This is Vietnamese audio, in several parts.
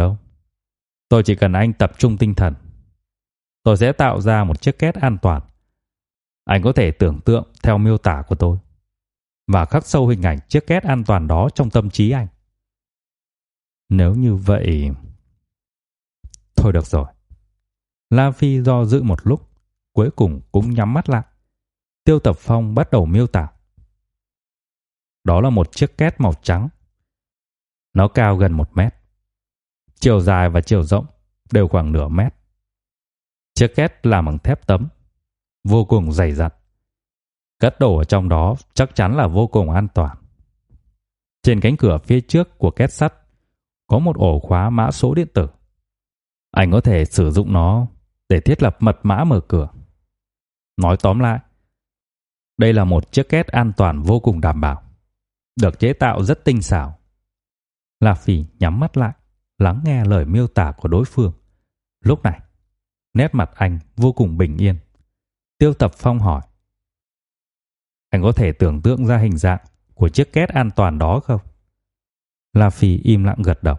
đâu. Tôi chỉ cần anh tập trung tinh thần. Tôi sẽ tạo ra một chiếc két an toàn. Anh có thể tưởng tượng theo miêu tả của tôi và khắc sâu hình ảnh chiếc két an toàn đó trong tâm trí anh. Nếu như vậy... Thôi được rồi. La Phi do dự một lúc, cuối cùng cũng nhắm mắt lại. Tiêu Tập Phong bắt đầu miêu tả. Đó là một chiếc két màu trắng. Nó cao gần một mét. Chiều dài và chiều rộng đều khoảng nửa mét. Chiếc két làm bằng thép tấm, vô cùng dày dặn. Cất đồ ở trong đó chắc chắn là vô cùng an toàn. Trên cánh cửa phía trước của két sắt có một ổ khóa mã số điện tử. Anh có thể sử dụng nó để thiết lập mật mã mở cửa. Nói tóm lại, đây là một chiếc két an toàn vô cùng đảm bảo, được chế tạo rất tinh xảo. La Phỉ nhắm mắt lại, lắng nghe lời miêu tả của đối phương. Lúc này, nét mặt anh vô cùng bình yên. Tiêu Tập Phong hỏi: "Anh có thể tưởng tượng ra hình dạng của chiếc két an toàn đó không?" La Phi im lặng gật đầu.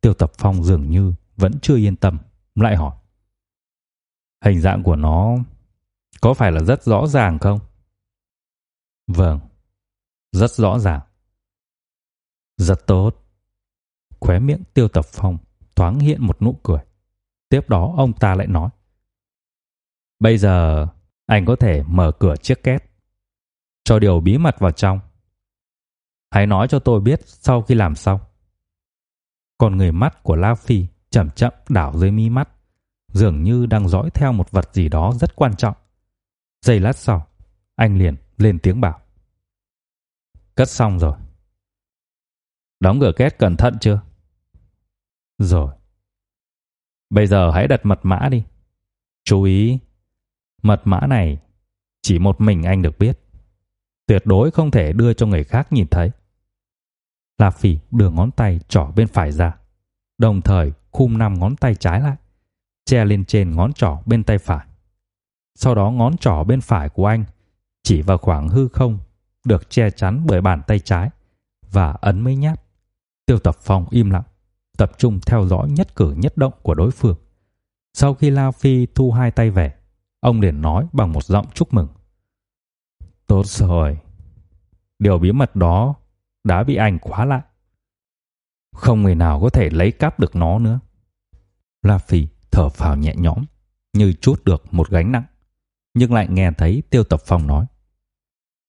Tiêu Tập Phong dường như vẫn chưa yên tâm, lại hỏi. Hình dạng của nó có phải là rất rõ ràng không? Vâng, rất rõ ràng. Rất tốt. Khóe miệng Tiêu Tập Phong thoáng hiện một nụ cười. Tiếp đó ông ta lại nói. Bây giờ anh có thể mở cửa chiếc két, cho điều bí mật vào trong. Hãy nói cho tôi biết sau khi làm xong. Còn người mắt của La Phi chậm chậm đảo dưới mi mắt, dường như đang dõi theo một vật gì đó rất quan trọng. Giây lát sau, anh liền lên tiếng bảo. Cất xong rồi. Đóng cửa két cẩn thận chưa? Rồi. Bây giờ hãy đặt mật mã đi. Chú ý, mật mã này chỉ một mình anh được biết. Tuyệt đối không thể đưa cho người khác nhìn thấy. Lạp Phỉ đưa ngón tay trỏ bên phải ra, đồng thời khum năm ngón tay trái lại, che lên trên ngón trỏ bên tay phải. Sau đó ngón trỏ bên phải của anh chỉ vào khoảng hư không được che chắn bởi bàn tay trái và ấn mấy nhát. Tiêu Tập Phong im lặng, tập trung theo dõi nhất cử nhất động của đối phương. Sau khi La Phi thu hai tay về, ông liền nói bằng một giọng chúc mừng. Tốt rồi. Điều bí mật đó đã bị anh khóa lại. Không người nào có thể lấy cắp được nó nữa. La Phi thở phào nhẹ nhõm, như trút được một gánh nặng, nhưng lại nghe thấy Tiêu Tập Phong nói: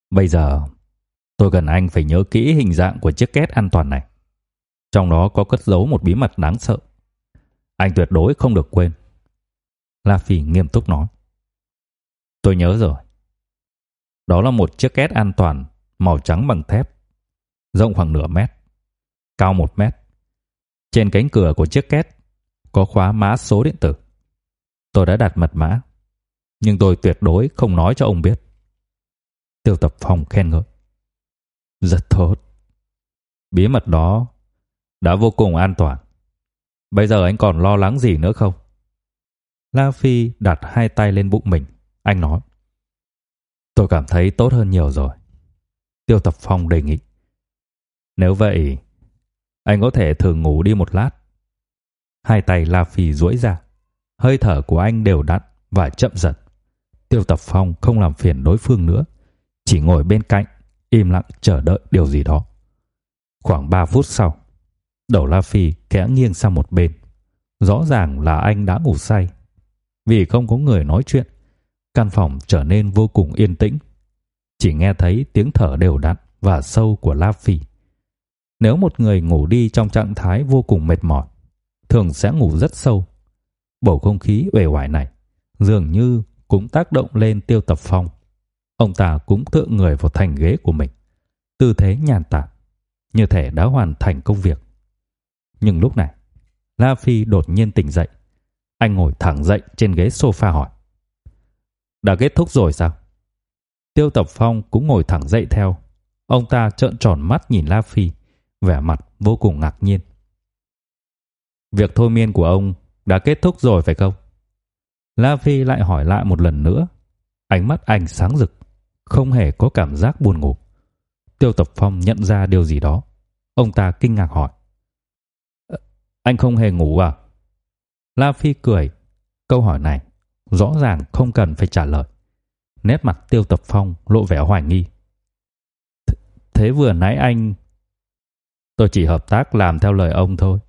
"Bây giờ, tôi cần anh phải nhớ kỹ hình dạng của chiếc két an toàn này. Trong đó có cất giấu một bí mật đáng sợ. Anh tuyệt đối không được quên." La Phi nghiêm túc nói: "Tôi nhớ rồi. Đó là một chiếc két an toàn màu trắng bằng thép rộng khoảng nửa mét, cao một mét. Trên cánh cửa của chiếc két có khóa mã số điện tử. Tôi đã đặt mật mã, nhưng tôi tuyệt đối không nói cho ông biết. Tiêu Tập Phong khen ngợi. Rất tốt. Bí mật đó đã vô cùng an toàn. Bây giờ anh còn lo lắng gì nữa không? La Phi đặt hai tay lên bụng mình, anh nói: "Tôi cảm thấy tốt hơn nhiều rồi." Tiêu Tập Phong đề nghị. Nếu vậy, anh có thể thử ngủ đi một lát. Hai tay La Phi duỗi ra, hơi thở của anh đều đặn và chậm dần. Tiêu Tập Phong không làm phiền đối phương nữa, chỉ ngồi bên cạnh, im lặng chờ đợi điều gì đó. Khoảng 3 phút sau, đầu La Phi khẽ nghiêng sang một bên. Rõ ràng là anh đã ngủ say. Vì không có người nói chuyện, căn phòng trở nên vô cùng yên tĩnh. Chỉ nghe thấy tiếng thở đều đặn và sâu của La Phi. Nếu một người ngủ đi trong trạng thái vô cùng mệt mỏi, thường sẽ ngủ rất sâu. Bầu không khí uể oải này dường như cũng tác động lên Tiêu Tập Phong. Ông ta cũng tựa người vào thành ghế của mình, tư thế nhàn tản, như thể đã hoàn thành công việc. Nhưng lúc này, La Phi đột nhiên tỉnh dậy. Anh ngồi thẳng dậy trên ghế sofa hỏi: "Đã kết thúc rồi sao?" Tiêu Tập Phong cũng ngồi thẳng dậy theo. Ông ta trợn tròn mắt nhìn La Phi, vẻ mặt vô cùng ngạc nhiên. Việc thôi miên của ông đã kết thúc rồi phải không? La Phi lại hỏi lại một lần nữa. Ánh mắt anh sáng rực, không hề có cảm giác buồn ngủ. Tiêu Tập Phong nhận ra điều gì đó. Ông ta kinh ngạc hỏi. Anh không hề ngủ à? La Phi cười. Câu hỏi này rõ ràng không cần phải trả lời. Nét mặt Tiêu Tập Phong lộ vẻ hoài nghi. Th thế vừa nãy anh... Tôi chỉ hợp tác làm theo lời ông thôi.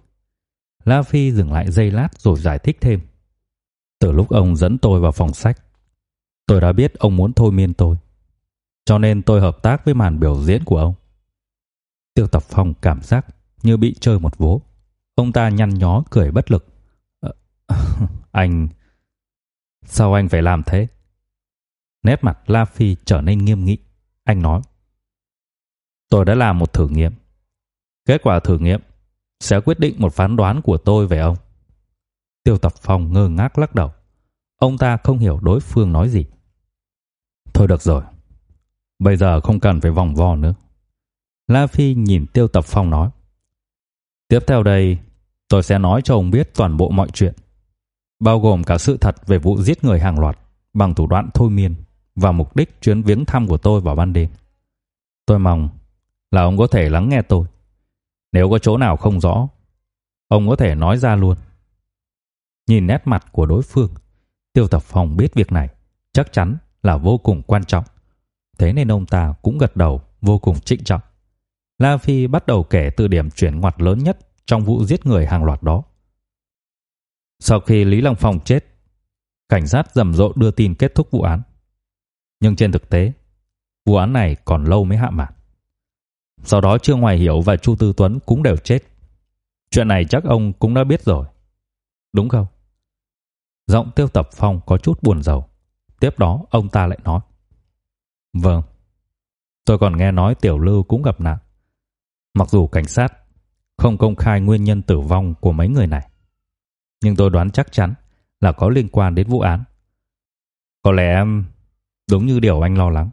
La Phi dừng lại giây lát rồi giải thích thêm. Từ lúc ông dẫn tôi vào phòng sách, tôi đã biết ông muốn thôi miên tôi. Cho nên tôi hợp tác với màn biểu diễn của ông. Tiêu Tập Phong cảm giác như bị chơi một vố. Ông ta nhăn nhó cười bất lực. Ờ, anh... Sao anh phải làm thế? Nét mặt La Phi trở nên nghiêm nghị. Anh nói. Tôi đã làm một thử nghiệm. Kết quả thử nghiệm sẽ quyết định một phán đoán của tôi về ông. Tiêu Tập Phong ngơ ngác lắc đầu. Ông ta không hiểu đối phương nói gì. Thôi được rồi. Bây giờ không cần phải vòng vo nữa. La Phi nhìn Tiêu Tập Phong nói. Tiếp theo đây, tôi sẽ nói cho ông biết toàn bộ mọi chuyện. Bao gồm cả sự thật về vụ giết người hàng loạt bằng thủ đoạn thôi miên và mục đích chuyến viếng thăm của tôi vào ban đêm. Tôi mong là ông có thể lắng nghe tôi. Nếu có chỗ nào không rõ, ông có thể nói ra luôn. Nhìn nét mặt của đối phương, Tiêu Tập Phong biết việc này chắc chắn là vô cùng quan trọng. Thế nên ông ta cũng gật đầu vô cùng trịnh trọng. La Phi bắt đầu kể từ điểm chuyển ngoặt lớn nhất trong vụ giết người hàng loạt đó. Sau khi Lý Long Phong chết, cảnh sát rầm rộ đưa tin kết thúc vụ án. Nhưng trên thực tế, vụ án này còn lâu mới hạ màn. Sau đó Trương Hoài Hiểu và Chu Tư Tuấn cũng đều chết. Chuyện này chắc ông cũng đã biết rồi. Đúng không? Giọng Tiêu Tập Phong có chút buồn rầu. Tiếp đó ông ta lại nói. Vâng. Tôi còn nghe nói Tiểu Lưu cũng gặp nạn. Mặc dù cảnh sát không công khai nguyên nhân tử vong của mấy người này, nhưng tôi đoán chắc chắn là có liên quan đến vụ án. Có lẽ đúng như điều anh lo lắng.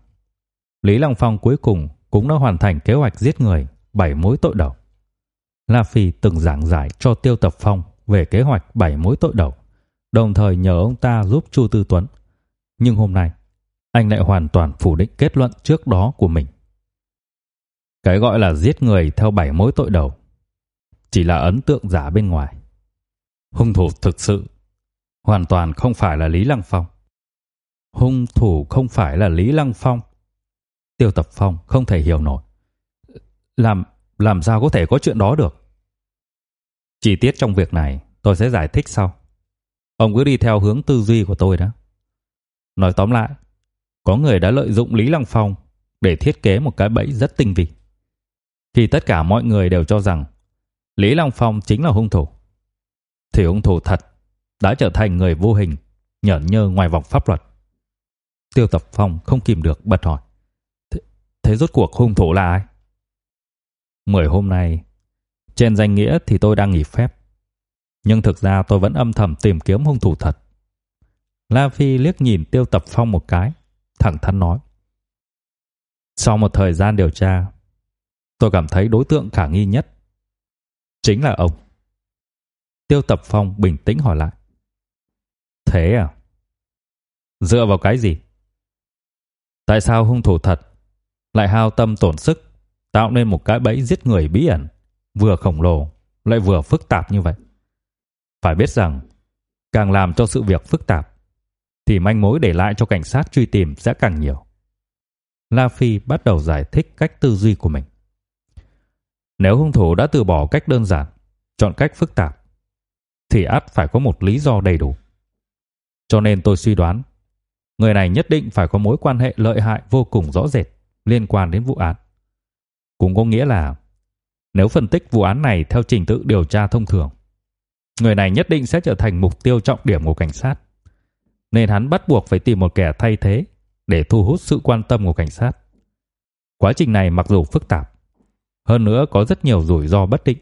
Lý Long Phong cuối cùng cũng đã hoàn thành kế hoạch giết người bảy mối tội đầu. La Phi từng giảng giải cho Tiêu Tập Phong về kế hoạch bảy mối tội đầu, đồng thời nhờ ông ta giúp Chu Tư Tuấn. Nhưng hôm nay, anh lại hoàn toàn phủ định kết luận trước đó của mình. Cái gọi là giết người theo bảy mối tội đầu chỉ là ấn tượng giả bên ngoài. Hung thủ thực sự hoàn toàn không phải là Lý Lăng Phong. Hung thủ không phải là Lý Lăng Phong. Tiêu Tập Phong không thể hiểu nổi. Làm làm sao có thể có chuyện đó được? Chi tiết trong việc này tôi sẽ giải thích sau. Ông cứ đi theo hướng tư duy của tôi đó. Nói tóm lại, có người đã lợi dụng Lý Lăng Phong để thiết kế một cái bẫy rất tinh vi. Khi tất cả mọi người đều cho rằng Lý Long Phong chính là hung thủ, thì hung thủ thật đã trở thành người vô hình, nhởn nhơ ngoài vòng pháp luật. Tiêu Tập Phong không kìm được bật hỏi. Thế, thế rốt cuộc hung thủ là ai? Mười hôm nay, trên danh nghĩa thì tôi đang nghỉ phép. Nhưng thực ra tôi vẫn âm thầm tìm kiếm hung thủ thật. La Phi liếc nhìn Tiêu Tập Phong một cái, thẳng thắn nói. Sau một thời gian điều tra, tôi cảm thấy đối tượng khả nghi nhất chính là ông. Tiêu Tập Phong bình tĩnh hỏi lại. Thế à? Dựa vào cái gì? Tại sao hung thủ thật lại hao tâm tổn sức tạo nên một cái bẫy giết người bí ẩn, vừa khổng lồ lại vừa phức tạp như vậy? Phải biết rằng, càng làm cho sự việc phức tạp thì manh mối để lại cho cảnh sát truy tìm sẽ càng nhiều. La Phi bắt đầu giải thích cách tư duy của mình. Nếu hung thủ đã từ bỏ cách đơn giản, chọn cách phức tạp, thì ắt phải có một lý do đầy đủ. Cho nên tôi suy đoán, người này nhất định phải có mối quan hệ lợi hại vô cùng rõ rệt liên quan đến vụ án. Cũng có nghĩa là nếu phân tích vụ án này theo trình tự điều tra thông thường, người này nhất định sẽ trở thành mục tiêu trọng điểm của cảnh sát. Nên hắn bắt buộc phải tìm một kẻ thay thế để thu hút sự quan tâm của cảnh sát. Quá trình này mặc dù phức tạp, hơn nữa có rất nhiều rủi ro bất định.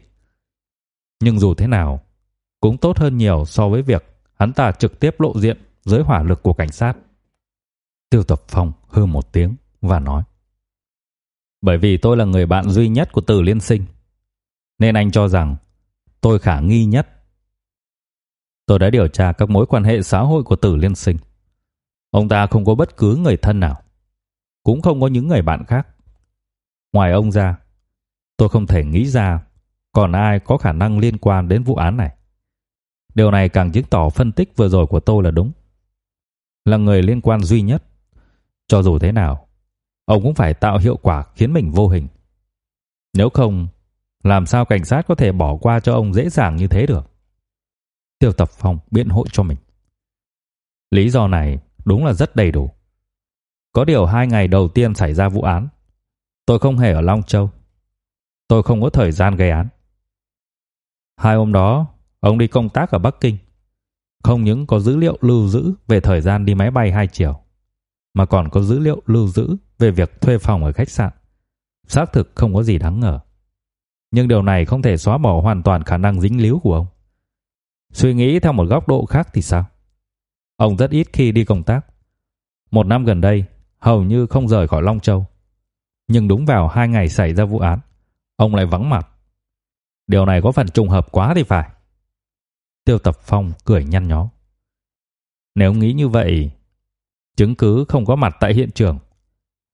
Nhưng dù thế nào, cũng tốt hơn nhiều so với việc hắn ta trực tiếp lộ diện dưới hỏa lực của cảnh sát. Tiêu Tập Phong hừ một tiếng và nói: "Bởi vì tôi là người bạn duy nhất của Từ Liên Sinh, nên anh cho rằng tôi khả nghi nhất. Tôi đã điều tra các mối quan hệ xã hội của Từ Liên Sinh. Ông ta không có bất cứ người thân nào, cũng không có những người bạn khác. Ngoài ông ra, tôi không thể nghĩ ra còn ai có khả năng liên quan đến vụ án này. Điều này càng chứng tỏ phân tích vừa rồi của tôi là đúng. Là người liên quan duy nhất. Cho dù thế nào, ông cũng phải tạo hiệu quả khiến mình vô hình. Nếu không, làm sao cảnh sát có thể bỏ qua cho ông dễ dàng như thế được? Tiêu Tập Phong biện hộ cho mình. Lý do này đúng là rất đầy đủ. Có điều hai ngày đầu tiên xảy ra vụ án, tôi không hề ở Long Châu. Tôi không có thời gian gây án. Hai hôm đó, ông đi công tác ở Bắc Kinh. Không những có dữ liệu lưu giữ về thời gian đi máy bay hai chiều, mà còn có dữ liệu lưu giữ về việc thuê phòng ở khách sạn. Xác thực không có gì đáng ngờ. Nhưng điều này không thể xóa bỏ hoàn toàn khả năng dính líu của ông. Suy nghĩ theo một góc độ khác thì sao? Ông rất ít khi đi công tác. Một năm gần đây, hầu như không rời khỏi Long Châu. Nhưng đúng vào hai ngày xảy ra vụ án, ông lại vắng mặt. Điều này có phần trùng hợp quá thì phải. Tiêu Tập Phong cười nhăn nhó. Nếu nghĩ như vậy, chứng cứ không có mặt tại hiện trường,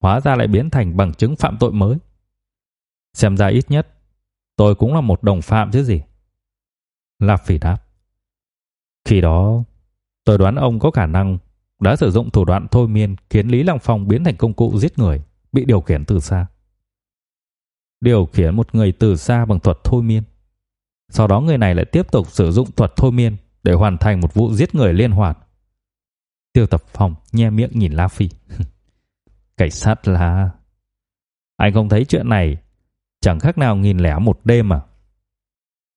hóa ra lại biến thành bằng chứng phạm tội mới. Xem ra ít nhất, tôi cũng là một đồng phạm chứ gì. Lạp Phỉ đáp. Khi đó, tôi đoán ông có khả năng đã sử dụng thủ đoạn thôi miên khiến Lý Lăng Phong biến thành công cụ giết người, bị điều khiển từ xa. Điều khiển một người từ xa bằng thuật thôi miên. Sau đó người này lại tiếp tục sử dụng thuật thôi miên để hoàn thành một vụ giết người liên hoàn. Tiêu Tập Phong nhe miệng nhìn La Phi. Cảnh sát là... Anh không thấy chuyện này chẳng khác nào nghìn lẻ một đêm mà.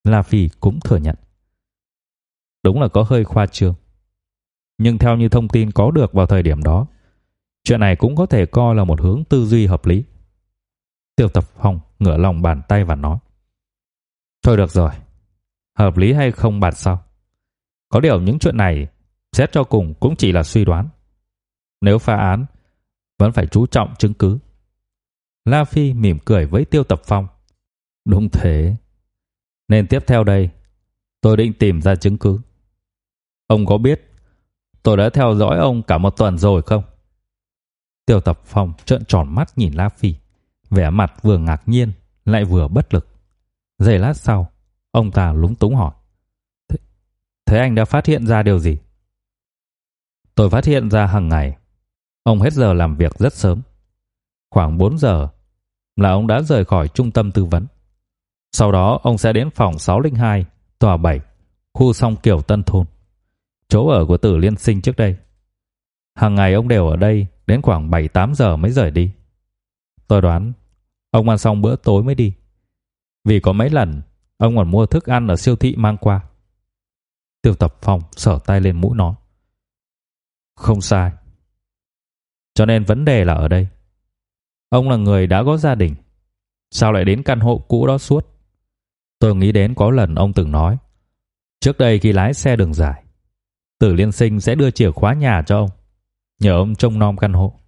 La Phi cũng thừa nhận. Đúng là có hơi khoa trương. Nhưng theo như thông tin có được vào thời điểm đó, chuyện này cũng có thể coi là một hướng tư duy hợp lý. Tiêu Tập Phong ngửa lòng bàn tay và nói: "Thôi được rồi, hợp lý hay không bàn sau. Có điều những chuyện này xét cho cùng cũng chỉ là suy đoán. Nếu phá án, vẫn phải chú trọng chứng cứ." La Phi mỉm cười với Tiêu Tập Phong. "Đúng thế. Nên tiếp theo đây, tôi định tìm ra chứng cứ. Ông có biết tôi đã theo dõi ông cả một tuần rồi không?" Tiêu Tập Phong trợn tròn mắt nhìn La Phi, vẻ mặt vừa ngạc nhiên lại vừa bất lực. Giây lát sau, ông ta lúng túng hỏi: "Thế, thế anh đã phát hiện ra điều gì?" Tôi phát hiện ra hàng ngày ông hết giờ làm việc rất sớm. Khoảng 4 giờ là ông đã rời khỏi trung tâm tư vấn. Sau đó ông sẽ đến phòng 602, tòa 7, khu Song Kiều Tân Thôn chỗ ở của Tử Liên Sinh trước đây. Hàng ngày ông đều ở đây đến khoảng 7-8 giờ mới rời đi. Tôi đoán ông ăn xong bữa tối mới đi. Vì có mấy lần ông còn mua thức ăn ở siêu thị mang qua. Tiêu Tập Phong sờ tay lên mũi nó. Không sai. Cho nên vấn đề là ở đây. Ông là người đã có gia đình, sao lại đến căn hộ cũ đó suốt? Tôi nghĩ đến có lần ông từng nói, trước đây khi lái xe đường dài, Tử Liên Sinh sẽ đưa chìa khóa nhà cho ông, nhờ ông trông nom căn hộ.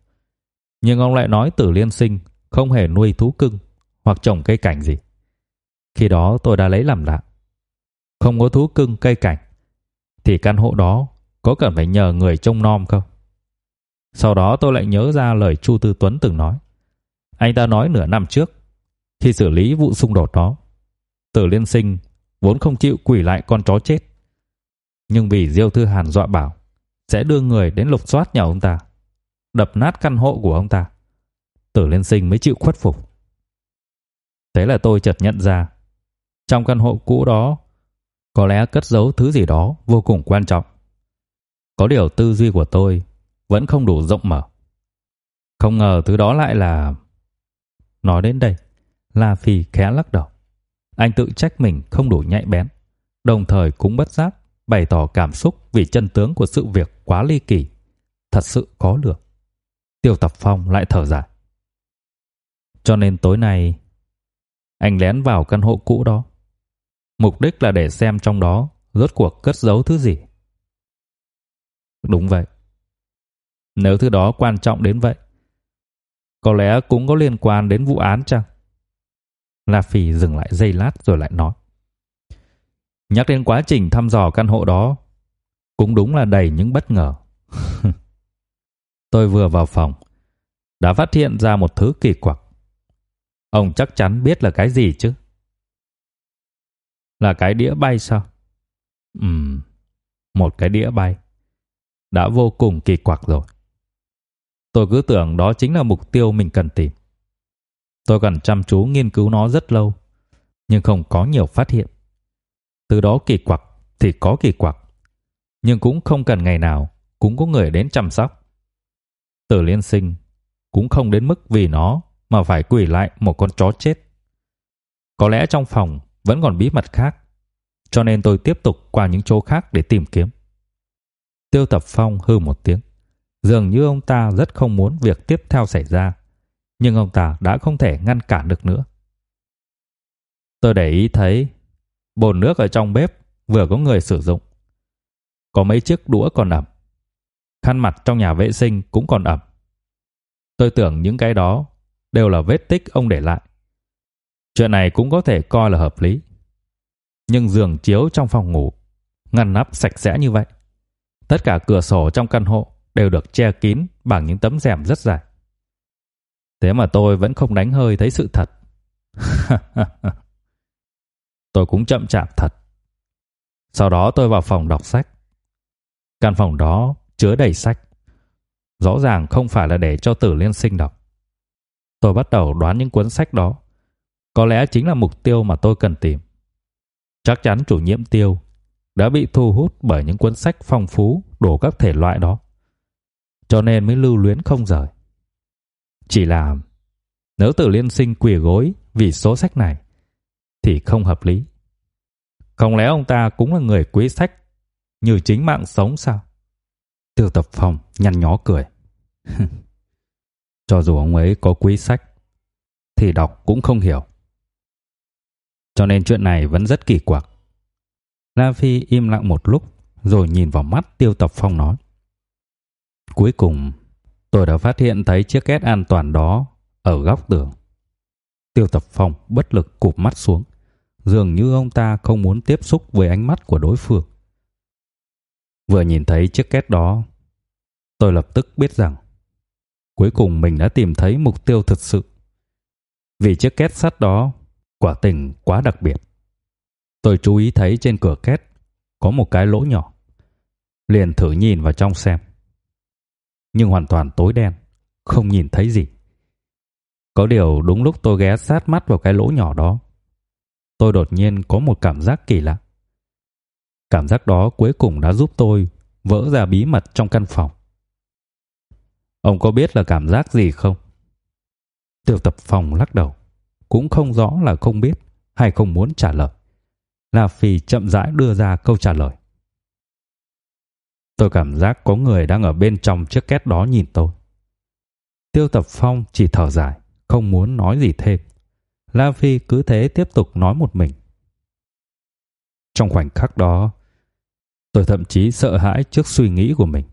Nhưng ông lại nói Tử Liên Sinh không hề nuôi thú cưng hoặc trồng cây cảnh gì. Khi đó tôi đã lấy làm lạ. Không có thú cưng cây cảnh thì căn hộ đó có cần phải nhờ người trông nom không? Sau đó tôi lại nhớ ra lời Chu Tư Tuấn từng nói. Anh ta nói nửa năm trước khi xử lý vụ xung đột đó, Từ Liên Sinh vốn không chịu quỷ lại con chó chết nhưng vì Diêu Thư Hàn dọa bảo sẽ đưa người đến lục soát nhà ông ta, đập nát căn hộ của ông ta. Tử Liên Sinh mới chịu khuất phục. Thế là tôi chợt nhận ra, trong căn hộ cũ đó có lẽ cất giấu thứ gì đó vô cùng quan trọng. Có điều tư duy của tôi vẫn không đủ rộng mở. Không ngờ thứ đó lại là Nói đến đây, La Phi khẽ lắc đầu. Anh tự trách mình không đủ nhạy bén, đồng thời cũng bất giác bày tỏ cảm xúc vì chân tướng của sự việc quá ly kỳ, thật sự khó lường. Tiêu Tập Phong lại thở dài. Cho nên tối nay anh lén vào căn hộ cũ đó. Mục đích là để xem trong đó rốt cuộc cất giấu thứ gì. Đúng vậy. Nếu thứ đó quan trọng đến vậy, có lẽ cũng có liên quan đến vụ án chăng? La Phỉ dừng lại giây lát rồi lại nói. Nhắc đến quá trình thăm dò căn hộ đó, cũng đúng là đầy những bất ngờ. Tôi vừa vào phòng, đã phát hiện ra một thứ kỳ quặc. Ông chắc chắn biết là cái gì chứ? Là cái đĩa bay sao? Ừm, một cái đĩa bay. Đã vô cùng kỳ quặc rồi. Tôi cứ tưởng đó chính là mục tiêu mình cần tìm. Tôi cần chăm chú nghiên cứu nó rất lâu, nhưng không có nhiều phát hiện. Từ đó kỳ quặc thì có kỳ quặc, nhưng cũng không cần ngày nào cũng có người đến chăm sóc. từ Liên Sinh cũng không đến mức vì nó mà phải quỳ lại một con chó chết. Có lẽ trong phòng vẫn còn bí mật khác, cho nên tôi tiếp tục qua những chỗ khác để tìm kiếm. Tiêu Tập Phong hừ một tiếng, dường như ông ta rất không muốn việc tiếp theo xảy ra, nhưng ông ta đã không thể ngăn cản được nữa. Tôi để ý thấy bồn nước ở trong bếp vừa có người sử dụng. Có mấy chiếc đũa còn ẩm. Khăn mặt trong nhà vệ sinh cũng còn ẩm. Tôi tưởng những cái đó đều là vết tích ông để lại. Chuyện này cũng có thể coi là hợp lý. Nhưng giường chiếu trong phòng ngủ, ngăn nắp sạch sẽ như vậy. Tất cả cửa sổ trong căn hộ đều được che kín bằng những tấm rèm rất dài. Thế mà tôi vẫn không đánh hơi thấy sự thật. tôi cũng chậm chạp thật. Sau đó tôi vào phòng đọc sách. Căn phòng đó chứa đầy sách. Rõ ràng không phải là để cho Tử Liên Sinh đọc. Tôi bắt đầu đoán những cuốn sách đó. Có lẽ chính là mục tiêu mà tôi cần tìm. Chắc chắn chủ nhiệm tiêu đã bị thu hút bởi những cuốn sách phong phú đủ các thể loại đó. Cho nên mới lưu luyến không rời. Chỉ là nếu Tử Liên Sinh quỳ gối vì số sách này thì không hợp lý. Không lẽ ông ta cũng là người quý sách như chính mạng sống sao? Tiêu Tập Phong nhăn nhó cười. Cho dù ông ấy có quý sách thì đọc cũng không hiểu. Cho nên chuyện này vẫn rất kỳ quặc. La Phi im lặng một lúc rồi nhìn vào mắt Tiêu Tập Phong nói: "Cuối cùng, tôi đã phát hiện thấy chiếc két an toàn đó ở góc tường." Tiêu Tập Phong bất lực cụp mắt xuống, dường như ông ta không muốn tiếp xúc với ánh mắt của đối phương. Vừa nhìn thấy chiếc két đó, tôi lập tức biết rằng cuối cùng mình đã tìm thấy mục tiêu thực sự. Vì chiếc két sắt đó quả tình quá đặc biệt. Tôi chú ý thấy trên cửa két có một cái lỗ nhỏ. Liền thử nhìn vào trong xem. Nhưng hoàn toàn tối đen, không nhìn thấy gì. Có điều đúng lúc tôi ghé sát mắt vào cái lỗ nhỏ đó, tôi đột nhiên có một cảm giác kỳ lạ. Cảm giác đó cuối cùng đã giúp tôi vỡ ra bí mật trong căn phòng. Ông có biết là cảm giác gì không? Tiêu tập phòng lắc đầu, cũng không rõ là không biết hay không muốn trả lời. La Phi chậm rãi đưa ra câu trả lời. Tôi cảm giác có người đang ở bên trong chiếc két đó nhìn tôi. Tiêu Tập Phong chỉ thở dài, không muốn nói gì thêm. La Phi cứ thế tiếp tục nói một mình. Trong khoảnh khắc đó, tôi thậm chí sợ hãi trước suy nghĩ của mình.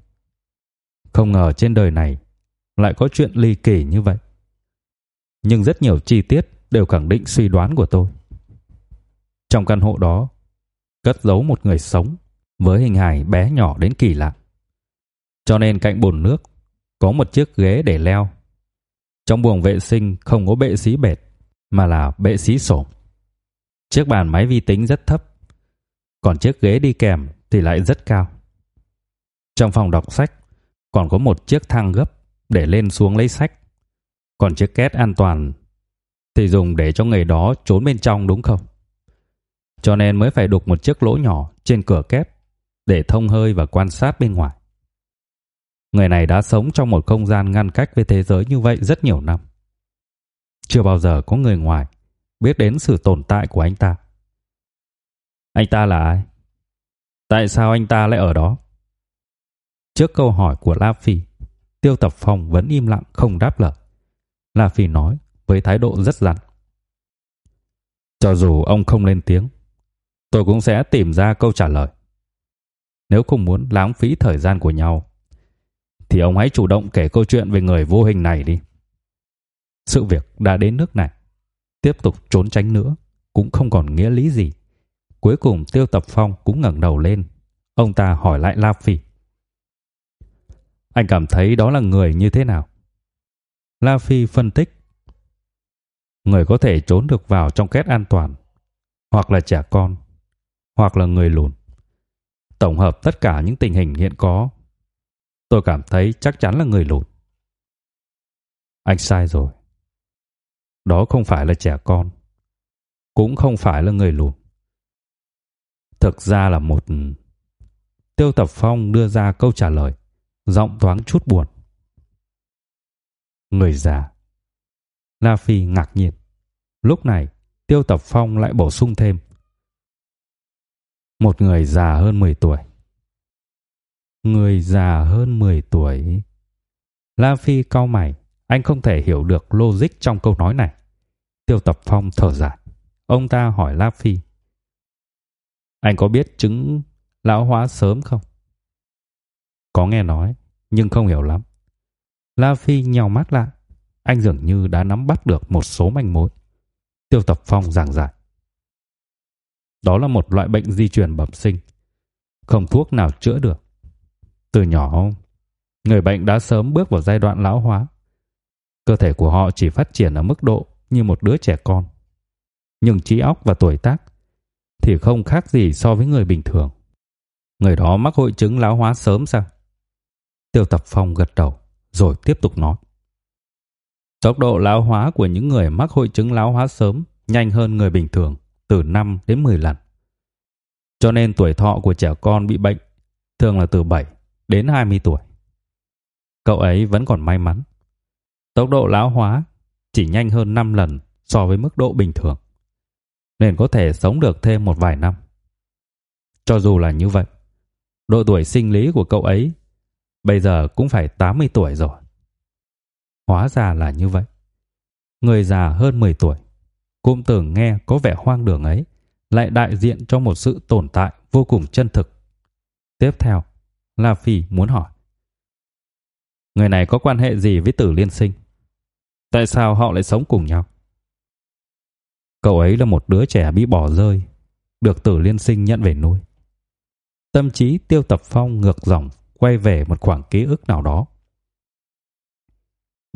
Không ngờ trên đời này lại có chuyện ly kỳ như vậy. Nhưng rất nhiều chi tiết đều khẳng định suy đoán của tôi. Trong căn hộ đó, cất giấu một người sống với hình hài bé nhỏ đến kỳ lạ. Cho nên cạnh bồn nước có một chiếc ghế để leo. Trong buồng vệ sinh không có bệ xí bệt, mà là bệ xí sổ. Chiếc bàn máy vi tính rất thấp, còn chiếc ghế đi kèm thì lại rất cao. Trong phòng đọc sách còn có một chiếc thang gấp để lên xuống lấy sách. Còn chiếc két an toàn thì dùng để cho người đó trốn bên trong đúng không? Cho nên mới phải đục một chiếc lỗ nhỏ trên cửa két để thông hơi và quan sát bên ngoài. Người này đã sống trong một không gian ngăn cách với thế giới như vậy rất nhiều năm. Chưa bao giờ có người ngoài biết đến sự tồn tại của anh ta. Anh ta là ai? Tại sao anh ta lại ở đó? Trước câu hỏi của La Phi, Tiêu Tập Phong vẫn im lặng không đáp lời. La Phi nói với thái độ rất dặn. Cho dù ông không lên tiếng, tôi cũng sẽ tìm ra câu trả lời. Nếu không muốn lãng phí thời gian của nhau, thì ông hãy chủ động kể câu chuyện về người vô hình này đi. Sự việc đã đến nước này, tiếp tục trốn tránh nữa cũng không còn nghĩa lý gì. Cuối cùng Tiêu Tập Phong cũng ngẩng đầu lên, ông ta hỏi lại La Phi. Anh cảm thấy đó là người như thế nào? La Phi phân tích. Người có thể trốn được vào trong két an toàn, hoặc là trẻ con, hoặc là người lùn. Tổng hợp tất cả những tình hình hiện có, tôi cảm thấy chắc chắn là người lùn. Anh sai rồi. Đó không phải là trẻ con, cũng không phải là người lùn. Thực ra là một Tiêu Tập Phong đưa ra câu trả lời, giọng thoáng chút buồn. Người già. La Phi ngạc nhiên. Lúc này, Tiêu Tập Phong lại bổ sung thêm. Một người già hơn 10 tuổi. Người già hơn 10 tuổi. La Phi cau mày, anh không thể hiểu được logic trong câu nói này. Tiêu Tập Phong thở dài. Ông ta hỏi La Phi. Anh có biết chứng lão hóa sớm không? Có nghe nói, nhưng không hiểu lắm. La Phi nhào mắt lại. Anh dường như đã nắm bắt được một số manh mối. Tiêu Tập Phong giảng giải. Đó là một loại bệnh di truyền bẩm sinh. Không thuốc nào chữa được. Từ nhỏ, người bệnh đã sớm bước vào giai đoạn lão hóa. Cơ thể của họ chỉ phát triển ở mức độ như một đứa trẻ con. Nhưng trí óc và tuổi tác thì không khác gì so với người bình thường. Người đó mắc hội chứng lão hóa sớm sao? Tiêu Tập Phong gật đầu, rồi tiếp tục nói. Tốc độ lão hóa của những người mắc hội chứng lão hóa sớm nhanh hơn người bình thường từ 5 đến 10 lần. Cho nên tuổi thọ của trẻ con bị bệnh thường là từ 7 đến 20 tuổi. Cậu ấy vẫn còn may mắn. Tốc độ lão hóa chỉ nhanh hơn 5 lần so với mức độ bình thường. Nên có thể sống được thêm một vài năm. Cho dù là như vậy, độ tuổi sinh lý của cậu ấy bây giờ cũng phải 80 tuổi rồi. Hóa ra là như vậy. Người già hơn 10 tuổi, cũng tưởng nghe có vẻ hoang đường ấy, lại đại diện cho một sự tồn tại vô cùng chân thực. Tiếp theo, La Phi muốn hỏi. Người này có quan hệ gì với tử liên sinh? Tại sao họ lại sống cùng nhau? Cậu ấy là một đứa trẻ bị bỏ rơi, được tử liên sinh nhận về nuôi. Tâm trí tiêu tập phong ngược dòng quay về một khoảng ký ức nào đó.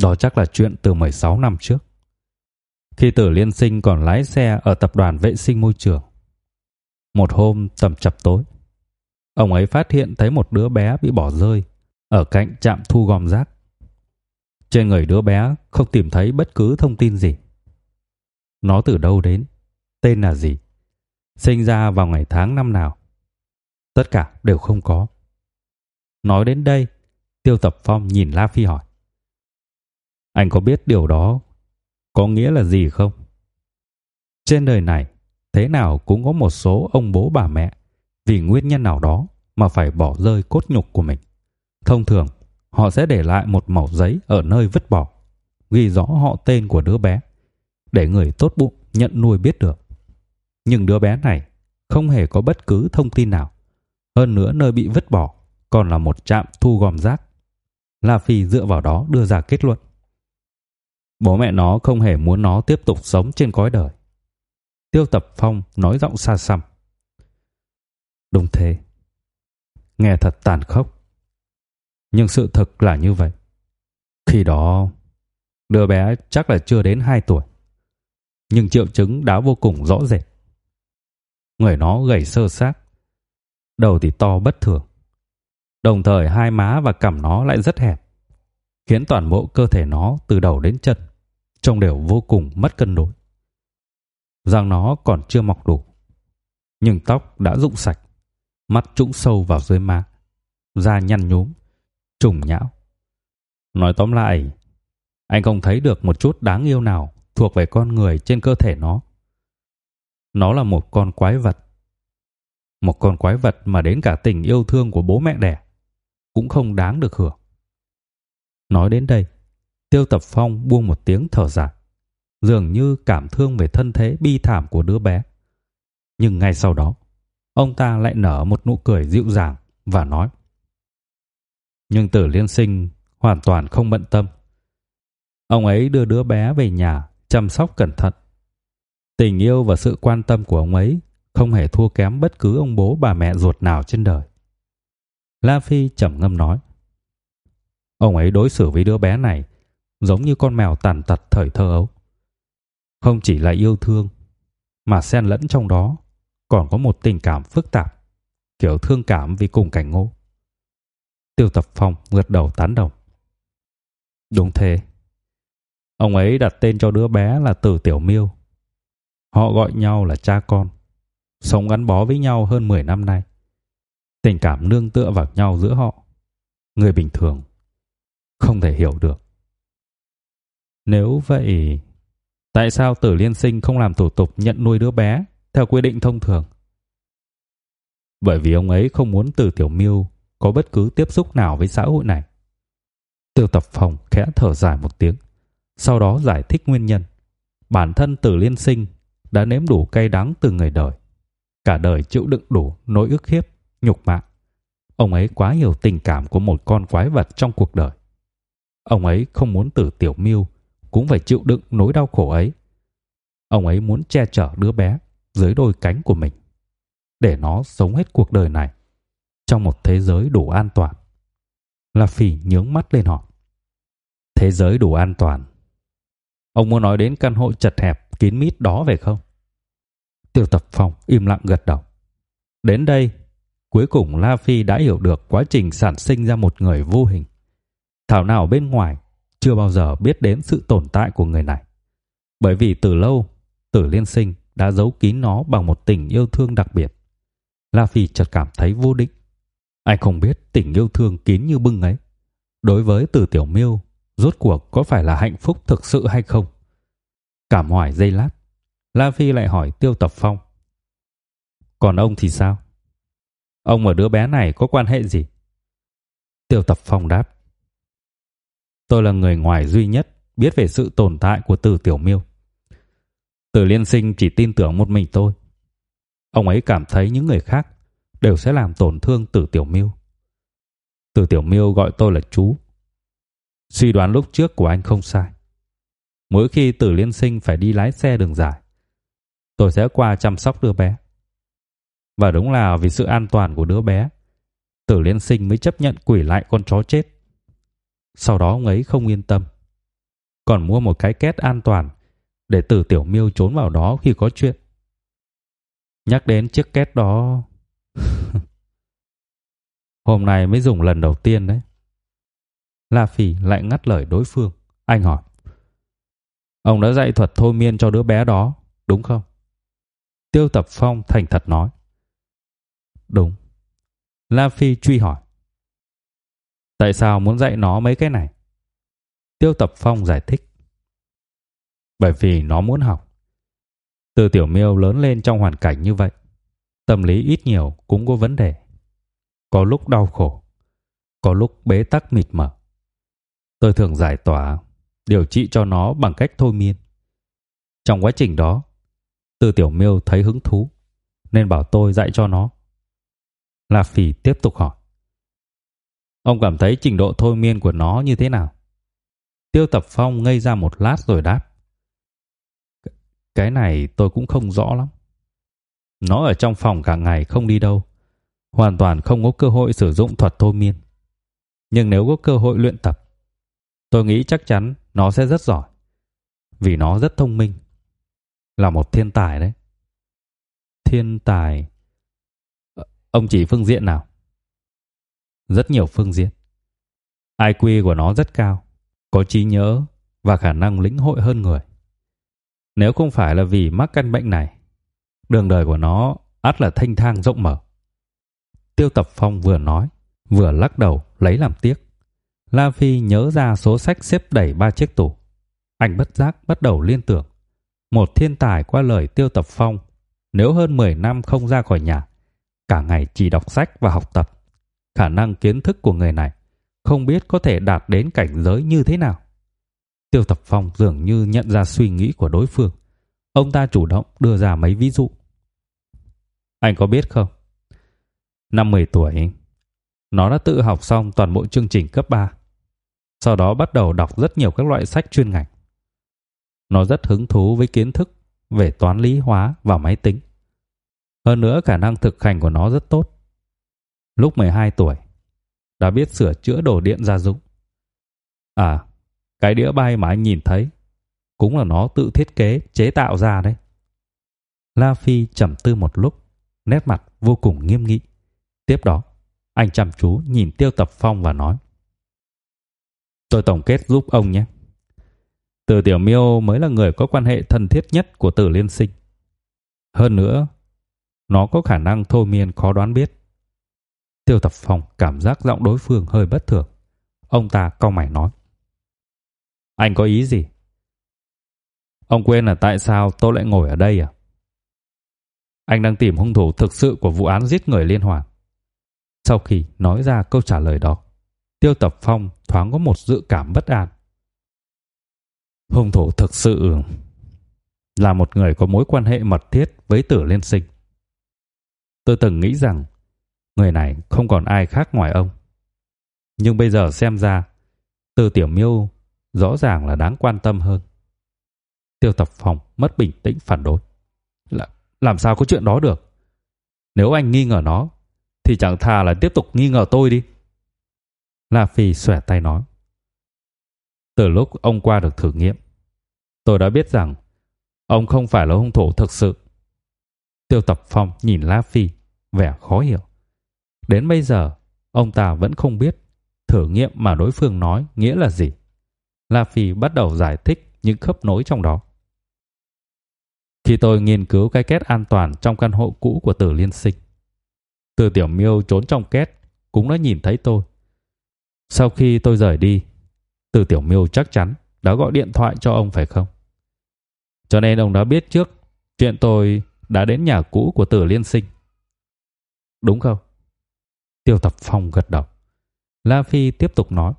Đó chắc là chuyện từ 16 năm trước. Khi Tử Liên Sinh còn lái xe ở tập đoàn vệ sinh môi trường. Một hôm tầm chập tối, ông ấy phát hiện thấy một đứa bé bị bỏ rơi ở cạnh trạm thu gom rác. Trên người đứa bé không tìm thấy bất cứ thông tin gì. Nó từ đâu đến, tên là gì, sinh ra vào ngày tháng năm nào. Tất cả đều không có. Nói đến đây, Tiêu Tập Phong nhìn La Phi hỏi. Anh có biết điều đó có nghĩa là gì không? Trên đời này, thế nào cũng có một số ông bố bà mẹ vì nguyên nhân nào đó mà phải bỏ rơi cốt nhục của mình. Thông thường, họ sẽ để lại một mẩu giấy ở nơi vứt bỏ, ghi rõ họ tên của đứa bé để người tốt bụng nhận nuôi biết được. Nhưng đứa bé này không hề có bất cứ thông tin nào. Hơn nữa nơi bị vứt bỏ còn là một trạm thu gom rác. La Phi dựa vào đó đưa ra kết luận. Bố mẹ nó không hề muốn nó tiếp tục sống trên cõi đời. Tiêu Tập Phong nói giọng xa xăm. Đúng thế. Nghe thật tàn khốc. Nhưng sự thật là như vậy. Khi đó, đứa bé chắc là chưa đến 2 tuổi. Nhưng triệu chứng đã vô cùng rõ rệt. Người nó gầy sơ xác. Đầu thì to bất thường. Đồng thời hai má và cằm nó lại rất hẹp. Khiến toàn bộ cơ thể nó từ đầu đến chân trông đều vô cùng mất cân đối. Răng nó còn chưa mọc đủ, nhưng tóc đã rụng sạch, mắt trũng sâu vào dưới má, da nhăn nhúm, trùng nhão. Nói tóm lại, anh không thấy được một chút đáng yêu nào thuộc về con người trên cơ thể nó. Nó là một con quái vật. Một con quái vật mà đến cả tình yêu thương của bố mẹ đẻ cũng không đáng được hưởng. Nói đến đây, Tiêu Tập Phong buông một tiếng thở dài, dường như cảm thương về thân thế bi thảm của đứa bé. Nhưng ngay sau đó, ông ta lại nở một nụ cười dịu dàng và nói: "Nhưng Tử Liên Sinh hoàn toàn không bận tâm. Ông ấy đưa đứa bé về nhà chăm sóc cẩn thận. Tình yêu và sự quan tâm của ông ấy không hề thua kém bất cứ ông bố bà mẹ ruột nào trên đời." La Phi trầm ngâm nói: "Ông ấy đối xử với đứa bé này giống như con mèo tàn tật thời thơ ấu. Không chỉ là yêu thương, mà xen lẫn trong đó còn có một tình cảm phức tạp, kiểu thương cảm vì cùng cảnh ngộ. Tiêu Tập Phong gật đầu tán đồng. Đúng thế. Ông ấy đặt tên cho đứa bé là Từ Tiểu Miêu. Họ gọi nhau là cha con, sống gắn bó với nhau hơn 10 năm nay. Tình cảm nương tựa vào nhau giữa họ, người bình thường không thể hiểu được. Nếu vậy, tại sao Tử Liên Sinh không làm thủ tục nhận nuôi đứa bé theo quy định thông thường? Bởi vì ông ấy không muốn Từ Tiểu Miêu có bất cứ tiếp xúc nào với xã hội này. Tiêu Tập Phong khẽ thở dài một tiếng, sau đó giải thích nguyên nhân. Bản thân Tử Liên Sinh đã nếm đủ cay đắng từ người đời, cả đời chịu đựng đủ nỗi ức hiếp, nhục mạ. Ông ấy quá hiểu tình cảm của một con quái vật trong cuộc đời. Ông ấy không muốn Tử Tiểu Miêu cũng phải chịu đựng nỗi đau khổ ấy. Ông ấy muốn che chở đứa bé dưới đôi cánh của mình, để nó sống hết cuộc đời này trong một thế giới đủ an toàn. La Phi nhướng mắt lên họ. Thế giới đủ an toàn. Ông muốn nói đến căn hộ chật hẹp, kín mít đó về không? Tiêu Tập Phong im lặng gật đầu. Đến đây, cuối cùng La Phi đã hiểu được quá trình sản sinh ra một người vô hình. Thảo nào bên ngoài chưa bao giờ biết đến sự tồn tại của người này. Bởi vì từ lâu, Tử Liên Sinh đã giấu kín nó bằng một tình yêu thương đặc biệt. La Phi chợt cảm thấy vô định. Anh không biết tình yêu thương kín như bưng ấy. Đối với Từ Tiểu Miêu, rốt cuộc có phải là hạnh phúc thực sự hay không? Cảm hỏi giây lát, La Phi lại hỏi Tiêu Tập Phong. Còn ông thì sao? Ông và đứa bé này có quan hệ gì? Tiêu Tập Phong đáp. Tôi là người ngoài duy nhất biết về sự tồn tại của Từ Tiểu Miêu. Từ Liên Sinh chỉ tin tưởng một mình tôi. Ông ấy cảm thấy những người khác đều sẽ làm tổn thương Từ Tiểu Miêu. Từ Tiểu Miêu gọi tôi là chú. Suy đoán lúc trước của anh không sai. Mỗi khi Tử Liên Sinh phải đi lái xe đường dài, tôi sẽ qua chăm sóc đứa bé. Và đúng là vì sự an toàn của đứa bé, Tử Liên Sinh mới chấp nhận quỷ lại con chó chết. Sau đó ông ấy không yên tâm, còn mua một cái két an toàn để Tử Tiểu Miêu trốn vào đó khi có chuyện. Nhắc đến chiếc két đó, hôm nay mới dùng lần đầu tiên đấy. La Phỉ lại ngắt lời đối phương. Anh hỏi. Ông đã dạy thuật thôi miên cho đứa bé đó, đúng không? Tiêu Tập Phong thành thật nói. Đúng. La Phi truy hỏi. Tại sao muốn dạy nó mấy cái này? Tiêu Tập Phong giải thích. Bởi vì nó muốn học. Từ tiểu miêu lớn lên trong hoàn cảnh như vậy. Tâm lý ít nhiều cũng có vấn đề. Có lúc đau khổ. Có lúc bế tắc mịt mờ. Tôi thường giải tỏa, điều trị cho nó bằng cách thôi miên. Trong quá trình đó, Từ Tiểu Miêu thấy hứng thú, nên bảo tôi dạy cho nó. La Phỉ tiếp tục hỏi. Ông cảm thấy trình độ thôi miên của nó như thế nào? Tiêu Tập Phong ngây ra một lát rồi đáp. Cái này tôi cũng không rõ lắm. Nó ở trong phòng cả ngày không đi đâu, hoàn toàn không có cơ hội sử dụng thuật thôi miên. Nhưng nếu có cơ hội luyện tập, tôi nghĩ chắc chắn nó sẽ rất giỏi. Vì nó rất thông minh. Là một thiên tài đấy. Thiên tài... Ông chỉ phương diện nào? Rất nhiều phương diện. IQ của nó rất cao, có trí nhớ và khả năng lĩnh hội hơn người. Nếu không phải là vì mắc căn bệnh này, đường đời của nó ắt là thanh thang rộng mở. Tiêu Tập Phong vừa nói, vừa lắc đầu lấy làm tiếc. La Phi nhớ ra số sách xếp đầy ba chiếc tủ. Anh bất giác bắt đầu liên tưởng. Một thiên tài qua lời Tiêu Tập Phong, nếu hơn 10 năm không ra khỏi nhà, cả ngày chỉ đọc sách và học tập, khả năng kiến thức của người này không biết có thể đạt đến cảnh giới như thế nào. Tiêu Tập Phong dường như nhận ra suy nghĩ của đối phương. Ông ta chủ động đưa ra mấy ví dụ. Anh có biết không? Năm 10 tuổi, nó đã tự học xong toàn bộ chương trình cấp 3. Sau đó bắt đầu đọc rất nhiều các loại sách chuyên ngành. Nó rất hứng thú với kiến thức về toán lý hóa và máy tính. Hơn nữa khả năng thực hành của nó rất tốt. Lúc 12 tuổi, đã biết sửa chữa đồ điện gia dụng. À, cái đĩa bay mà anh nhìn thấy cũng là nó tự thiết kế, chế tạo ra đấy. La Phi trầm tư một lúc, nét mặt vô cùng nghiêm nghị. Tiếp đó, anh chăm chú nhìn Tiêu Tập Phong và nói: "Tôi tổng kết giúp ông nhé. Từ Tiểu Miêu mới là người có quan hệ thân thiết nhất của Tử Liên Sinh. Hơn nữa, nó có khả năng thôi miên khó đoán biết." Tiêu Tập Phong cảm giác giọng đối phương hơi bất thường. Ông ta cau mày nói: "Anh có ý gì?" Ông quên là tại sao tôi lại ngồi ở đây à? Anh đang tìm hung thủ thực sự của vụ án giết người liên hoàn. Sau khi nói ra câu trả lời đó, Tiêu Tập Phong thoáng có một dự cảm bất an. Hung thủ thực sự là một người có mối quan hệ mật thiết với Tử Liên Sinh. Tôi từng nghĩ rằng người này không còn ai khác ngoài ông. Nhưng bây giờ xem ra, Từ Tiểu Miêu rõ ràng là đáng quan tâm hơn. Tiêu Tập Phong mất bình tĩnh phản đối. Là, làm sao có chuyện đó được? Nếu anh nghi ngờ nó, thì chẳng thà là tiếp tục nghi ngờ tôi đi. La Phi xòe tay nói. Từ lúc ông qua được thử nghiệm, tôi đã biết rằng ông không phải là hung thủ thực sự. Tiêu Tập Phong nhìn La Phi, vẻ khó hiểu. Đến bây giờ, ông ta vẫn không biết thử nghiệm mà đối phương nói nghĩa là gì. La Phi bắt đầu giải thích những khớp nối trong đó. Khi tôi nghiên cứu cái két an toàn trong căn hộ cũ của Tử Liên Sinh, Từ Tiểu Miêu trốn trong két cũng đã nhìn thấy tôi. Sau khi tôi rời đi, Từ Tiểu Miêu chắc chắn đã gọi điện thoại cho ông phải không? Cho nên ông đã biết trước chuyện tôi đã đến nhà cũ của Tử Liên Sinh. Đúng không? Tiêu Tập Phong gật đầu. La Phi tiếp tục nói.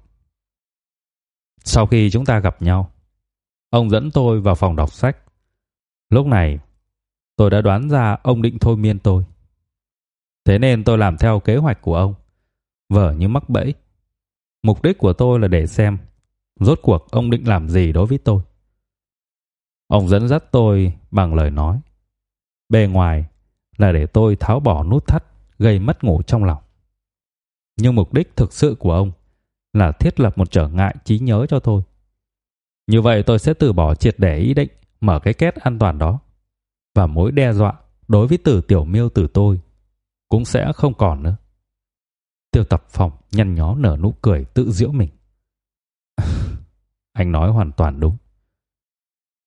Sau khi chúng ta gặp nhau, ông dẫn tôi vào phòng đọc sách. Lúc này, tôi đã đoán ra ông định thôi miên tôi. Thế nên tôi làm theo kế hoạch của ông, vờ như mắc bẫy. Mục đích của tôi là để xem rốt cuộc ông định làm gì đối với tôi. Ông dẫn dắt tôi bằng lời nói. Bề ngoài là để tôi tháo bỏ nút thắt gây mất ngủ trong lòng. Nhưng mục đích thực sự của ông là thiết lập một trở ngại trí nhớ cho tôi. Như vậy tôi sẽ từ bỏ triệt để ý định mở cái két an toàn đó và mối đe dọa đối với Tử Tiểu Miêu từ tôi cũng sẽ không còn nữa. Tiêu Tập Phong nhăn nhó nở nụ cười tự giễu mình. anh nói hoàn toàn đúng.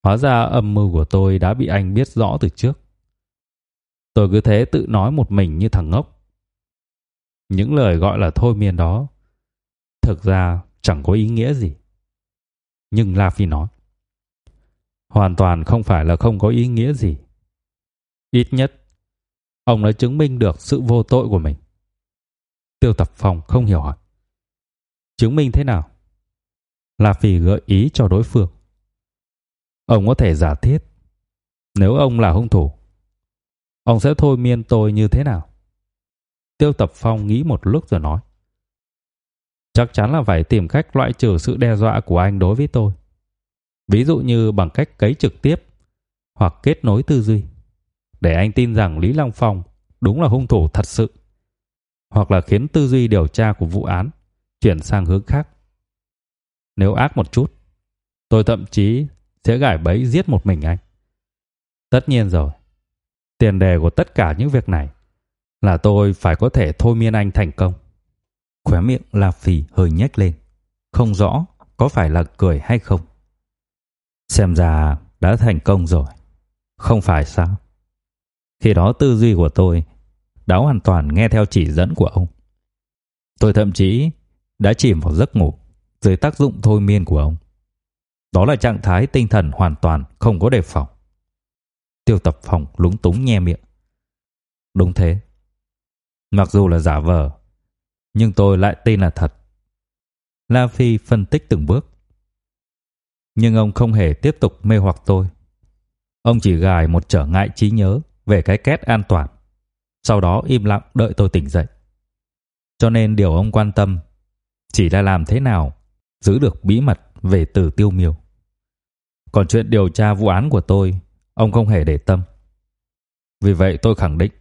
Hóa ra âm mưu của tôi đã bị anh biết rõ từ trước. Tôi cứ thế tự nói một mình như thằng ngốc. Những lời gọi là thôi miên đó thực ra chẳng có ý nghĩa gì. Nhưng La Phi nói, hoàn toàn không phải là không có ý nghĩa gì. Ít nhất, ông đã chứng minh được sự vô tội của mình. Tiêu Tập Phong không hiểu hỏi. Chứng minh thế nào? La Phi gợi ý cho đối phương. Ông có thể giả thiết, nếu ông là hung thủ, ông sẽ thôi miên tôi như thế nào? Tiêu Tập Phong nghĩ một lúc rồi nói. Chắc chắn là phải tìm cách loại trừ sự đe dọa của anh đối với tôi. Ví dụ như bằng cách cấy trực tiếp hoặc kết nối tư duy để anh tin rằng Lý Long Phong đúng là hung thủ thật sự hoặc là khiến tư duy điều tra của vụ án chuyển sang hướng khác. Nếu ác một chút, tôi thậm chí sẽ gài bẫy giết một mình anh. Tất nhiên rồi. Tiền đề của tất cả những việc này là tôi phải có thể thôi miên anh thành công. Khóe miệng La Phi hơi nhếch lên, không rõ có phải là cười hay không. Xem ra đã thành công rồi. Không phải sao? Khi đó tư duy của tôi đã hoàn toàn nghe theo chỉ dẫn của ông. Tôi thậm chí đã chìm vào giấc ngủ dưới tác dụng thôi miên của ông. Đó là trạng thái tinh thần hoàn toàn không có đề phòng. Tiêu Tập Phòng lúng túng nhe miệng. Đúng thế. Mặc dù là giả vờ, nhưng tôi lại tin là thật. La Phi phân tích từng bước. Nhưng ông không hề tiếp tục mê hoặc tôi. Ông chỉ gài một trở ngại trí nhớ về cái két an toàn. Sau đó im lặng đợi tôi tỉnh dậy. Cho nên điều ông quan tâm chỉ là làm thế nào giữ được bí mật về Tử Tiêu Miêu. Còn chuyện điều tra vụ án của tôi, ông không hề để tâm. Vì vậy tôi khẳng định,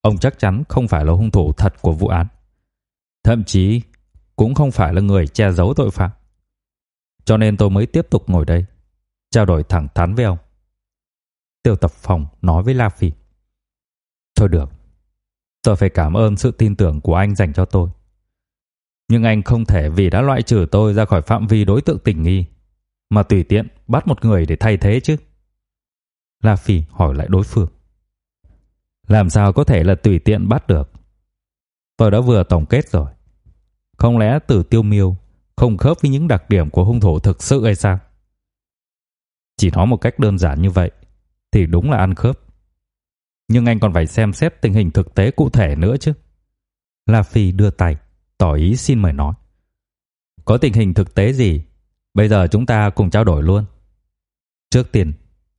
ông chắc chắn không phải là hung thủ thật của vụ án. Thậm chí cũng không phải là người che giấu tội phạm. Cho nên tôi mới tiếp tục ngồi đây, trao đổi thẳng thắn với ông. Tiêu Tập Phòng nói với La Phi. Thôi được, Tôi phải cảm ơn sự tin tưởng của anh dành cho tôi. Nhưng anh không thể vì đã loại trừ tôi ra khỏi phạm vi đối tượng tình nghi mà tùy tiện bắt một người để thay thế chứ. La Phi hỏi lại đối phương. Làm sao có thể là tùy tiện bắt được? Tôi đã vừa tổng kết rồi. Không lẽ từ tiêu miêu không khớp với những đặc điểm của hung thủ thực sự hay sao? Chỉ nói một cách đơn giản như vậy thì đúng là ăn khớp. Nhưng anh còn phải xem xét tình hình thực tế cụ thể nữa chứ. La Phi đưa tay, tỏ ý xin mời nói. Có tình hình thực tế gì? Bây giờ chúng ta cùng trao đổi luôn. Trước tiên,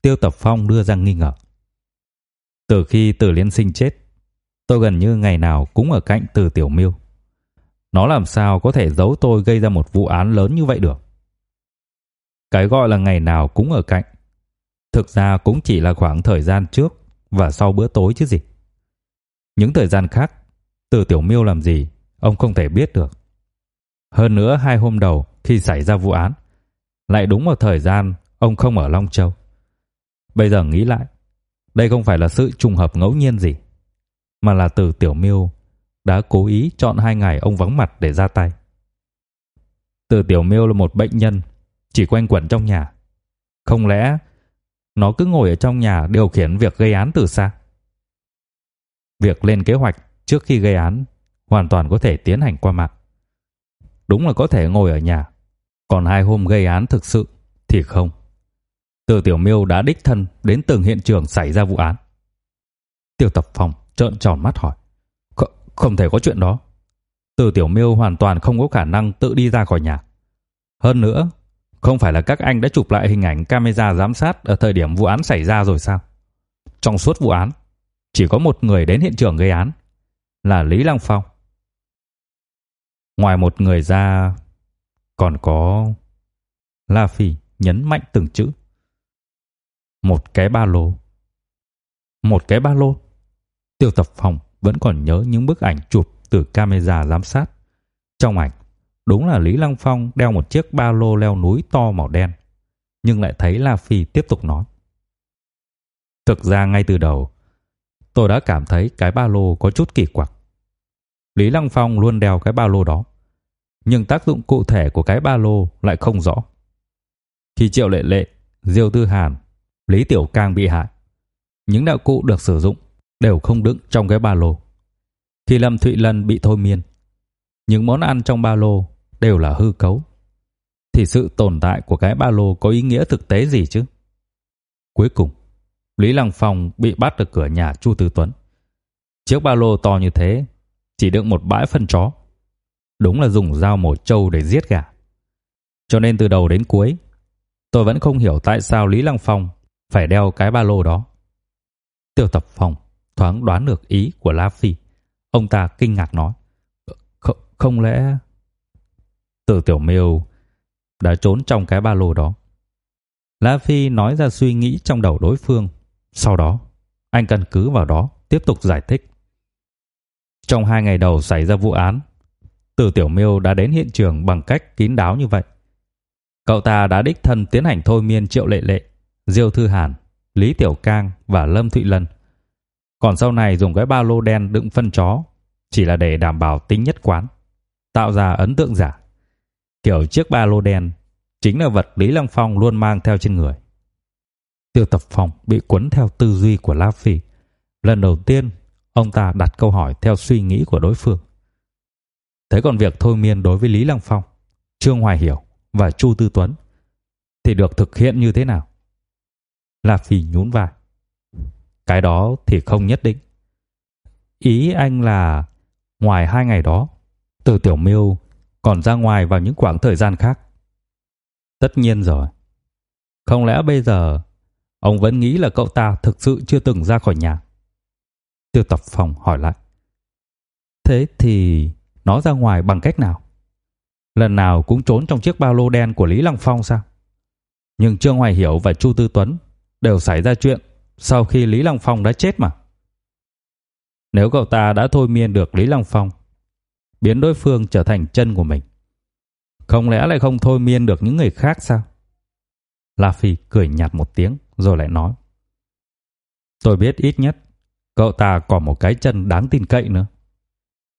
Tiêu Tập Phong đưa ra nghi ngờ. Từ khi Từ Liên Sinh chết, tôi gần như ngày nào cũng ở cạnh Từ Tiểu Miêu. Nó làm sao có thể giấu tôi gây ra một vụ án lớn như vậy được? Cái gọi là ngày nào cũng ở cạnh, thực ra cũng chỉ là khoảng thời gian trước và sau bữa tối chứ gì. Những thời gian khác, Từ Tiểu Miêu làm gì, ông không thể biết được. Hơn nữa hai hôm đầu khi xảy ra vụ án, lại đúng vào thời gian ông không ở Long Châu. Bây giờ nghĩ lại, đây không phải là sự trùng hợp ngẫu nhiên gì, mà là Từ Tiểu Miêu đã cố ý chọn hai ngày ông vắng mặt để ra tay. Từ Tiểu Miêu là một bệnh nhân chỉ quanh quẩn trong nhà. Không lẽ nó cứ ngồi ở trong nhà điều khiển việc gây án từ xa? Việc lên kế hoạch trước khi gây án hoàn toàn có thể tiến hành qua mạng. Đúng là có thể ngồi ở nhà, còn hai hôm gây án thực sự thì không. Từ Tiểu Miêu đã đích thân đến từng hiện trường xảy ra vụ án. Tiêu Tập Phong trợn tròn mắt hỏi: "Không thể có chuyện đó. Từ Tiểu Miêu hoàn toàn không có khả năng tự đi ra khỏi nhà. Hơn nữa, không phải là các anh đã chụp lại hình ảnh camera giám sát ở thời điểm vụ án xảy ra rồi sao? Trong suốt vụ án, chỉ có một người đến hiện trường gây án, là Lý Lăng Phong. Ngoài một người ra, còn có La Phi nhấn mạnh từng chữ. Một cái ba lô. Một cái ba lô. Tiêu Tập Phong vẫn còn nhớ những bức ảnh chụp từ camera giám sát. Trong ảnh, đúng là Lý Lăng Phong đeo một chiếc ba lô leo núi to màu đen, nhưng lại thấy La Phi tiếp tục nói. Thực ra ngay từ đầu, tôi đã cảm thấy cái ba lô có chút kỳ quặc. Lý Lăng Phong luôn đeo cái ba lô đó, nhưng tác dụng cụ thể của cái ba lô lại không rõ. Khi Triệu Lệ Lệ, Diêu Tư Hàn, Lý Tiểu Cang bị hại, những đạo cụ được sử dụng đều không đựng trong cái ba lô. Khi Lâm Thụy Lân bị thôi miên, những món ăn trong ba lô đều là hư cấu. Thì sự tồn tại của cái ba lô có ý nghĩa thực tế gì chứ? Cuối cùng, Lý Lăng Phong bị bắt ở cửa nhà Chu Tư Tuấn. Chiếc ba lô to như thế, chỉ đựng một bãi phân chó. Đúng là dùng dao mổ trâu để giết gà. Cho nên từ đầu đến cuối, tôi vẫn không hiểu tại sao Lý Lăng Phong phải đeo cái ba lô đó. Tiêu Tập Phong thoáng đoán được ý của La Phi. Ông ta kinh ngạc nói: "Không, không lẽ Từ Tiểu Miêu đã trốn trong cái ba lô đó?" La Phi nói ra suy nghĩ trong đầu đối phương, sau đó anh căn cứ vào đó tiếp tục giải thích. Trong hai ngày đầu xảy ra vụ án, Từ Tiểu Miêu đã đến hiện trường bằng cách kín đáo như vậy. Cậu ta đã đích thân tiến hành thôi miên Triệu Lệ Lệ, Diêu Thư Hàn, Lý Tiểu Cang và Lâm Thụy Lân. Còn sau này dùng cái ba lô đen đựng phân chó chỉ là để đảm bảo tính nhất quán, tạo ra ấn tượng giả. Kiểu chiếc ba lô đen chính là vật Lý Lăng Phong luôn mang theo trên người. Tiêu Tập Phong bị cuốn theo tư duy của La Phi. Lần đầu tiên, ông ta đặt câu hỏi theo suy nghĩ của đối phương. Thế còn việc thôi miên đối với Lý Lăng Phong, Trương Hoài Hiểu và Chu Tư Tuấn thì được thực hiện như thế nào? La Phi nhún vai. Cái đó thì không nhất định. Ý anh là ngoài hai ngày đó, Từ Tiểu Miêu còn ra ngoài vào những khoảng thời gian khác. Tất nhiên rồi. Không lẽ bây giờ ông vẫn nghĩ là cậu ta thực sự chưa từng ra khỏi nhà? Tiêu Tập Phong hỏi lại. Thế thì nó ra ngoài bằng cách nào? Lần nào cũng trốn trong chiếc ba lô đen của Lý Lăng Phong sao? Nhưng Trương Hoài Hiểu và Chu Tư Tuấn đều xảy ra chuyện sau khi Lý Lăng Phong đã chết mà. Nếu cậu ta đã thôi miên được Lý Lăng Phong, biến đối phương trở thành chân của mình, không lẽ lại không thôi miên được những người khác sao? La Phi cười nhạt một tiếng rồi lại nói: "Tôi biết ít nhất Cậu ta còn một cái chân đáng tin cậy nữa.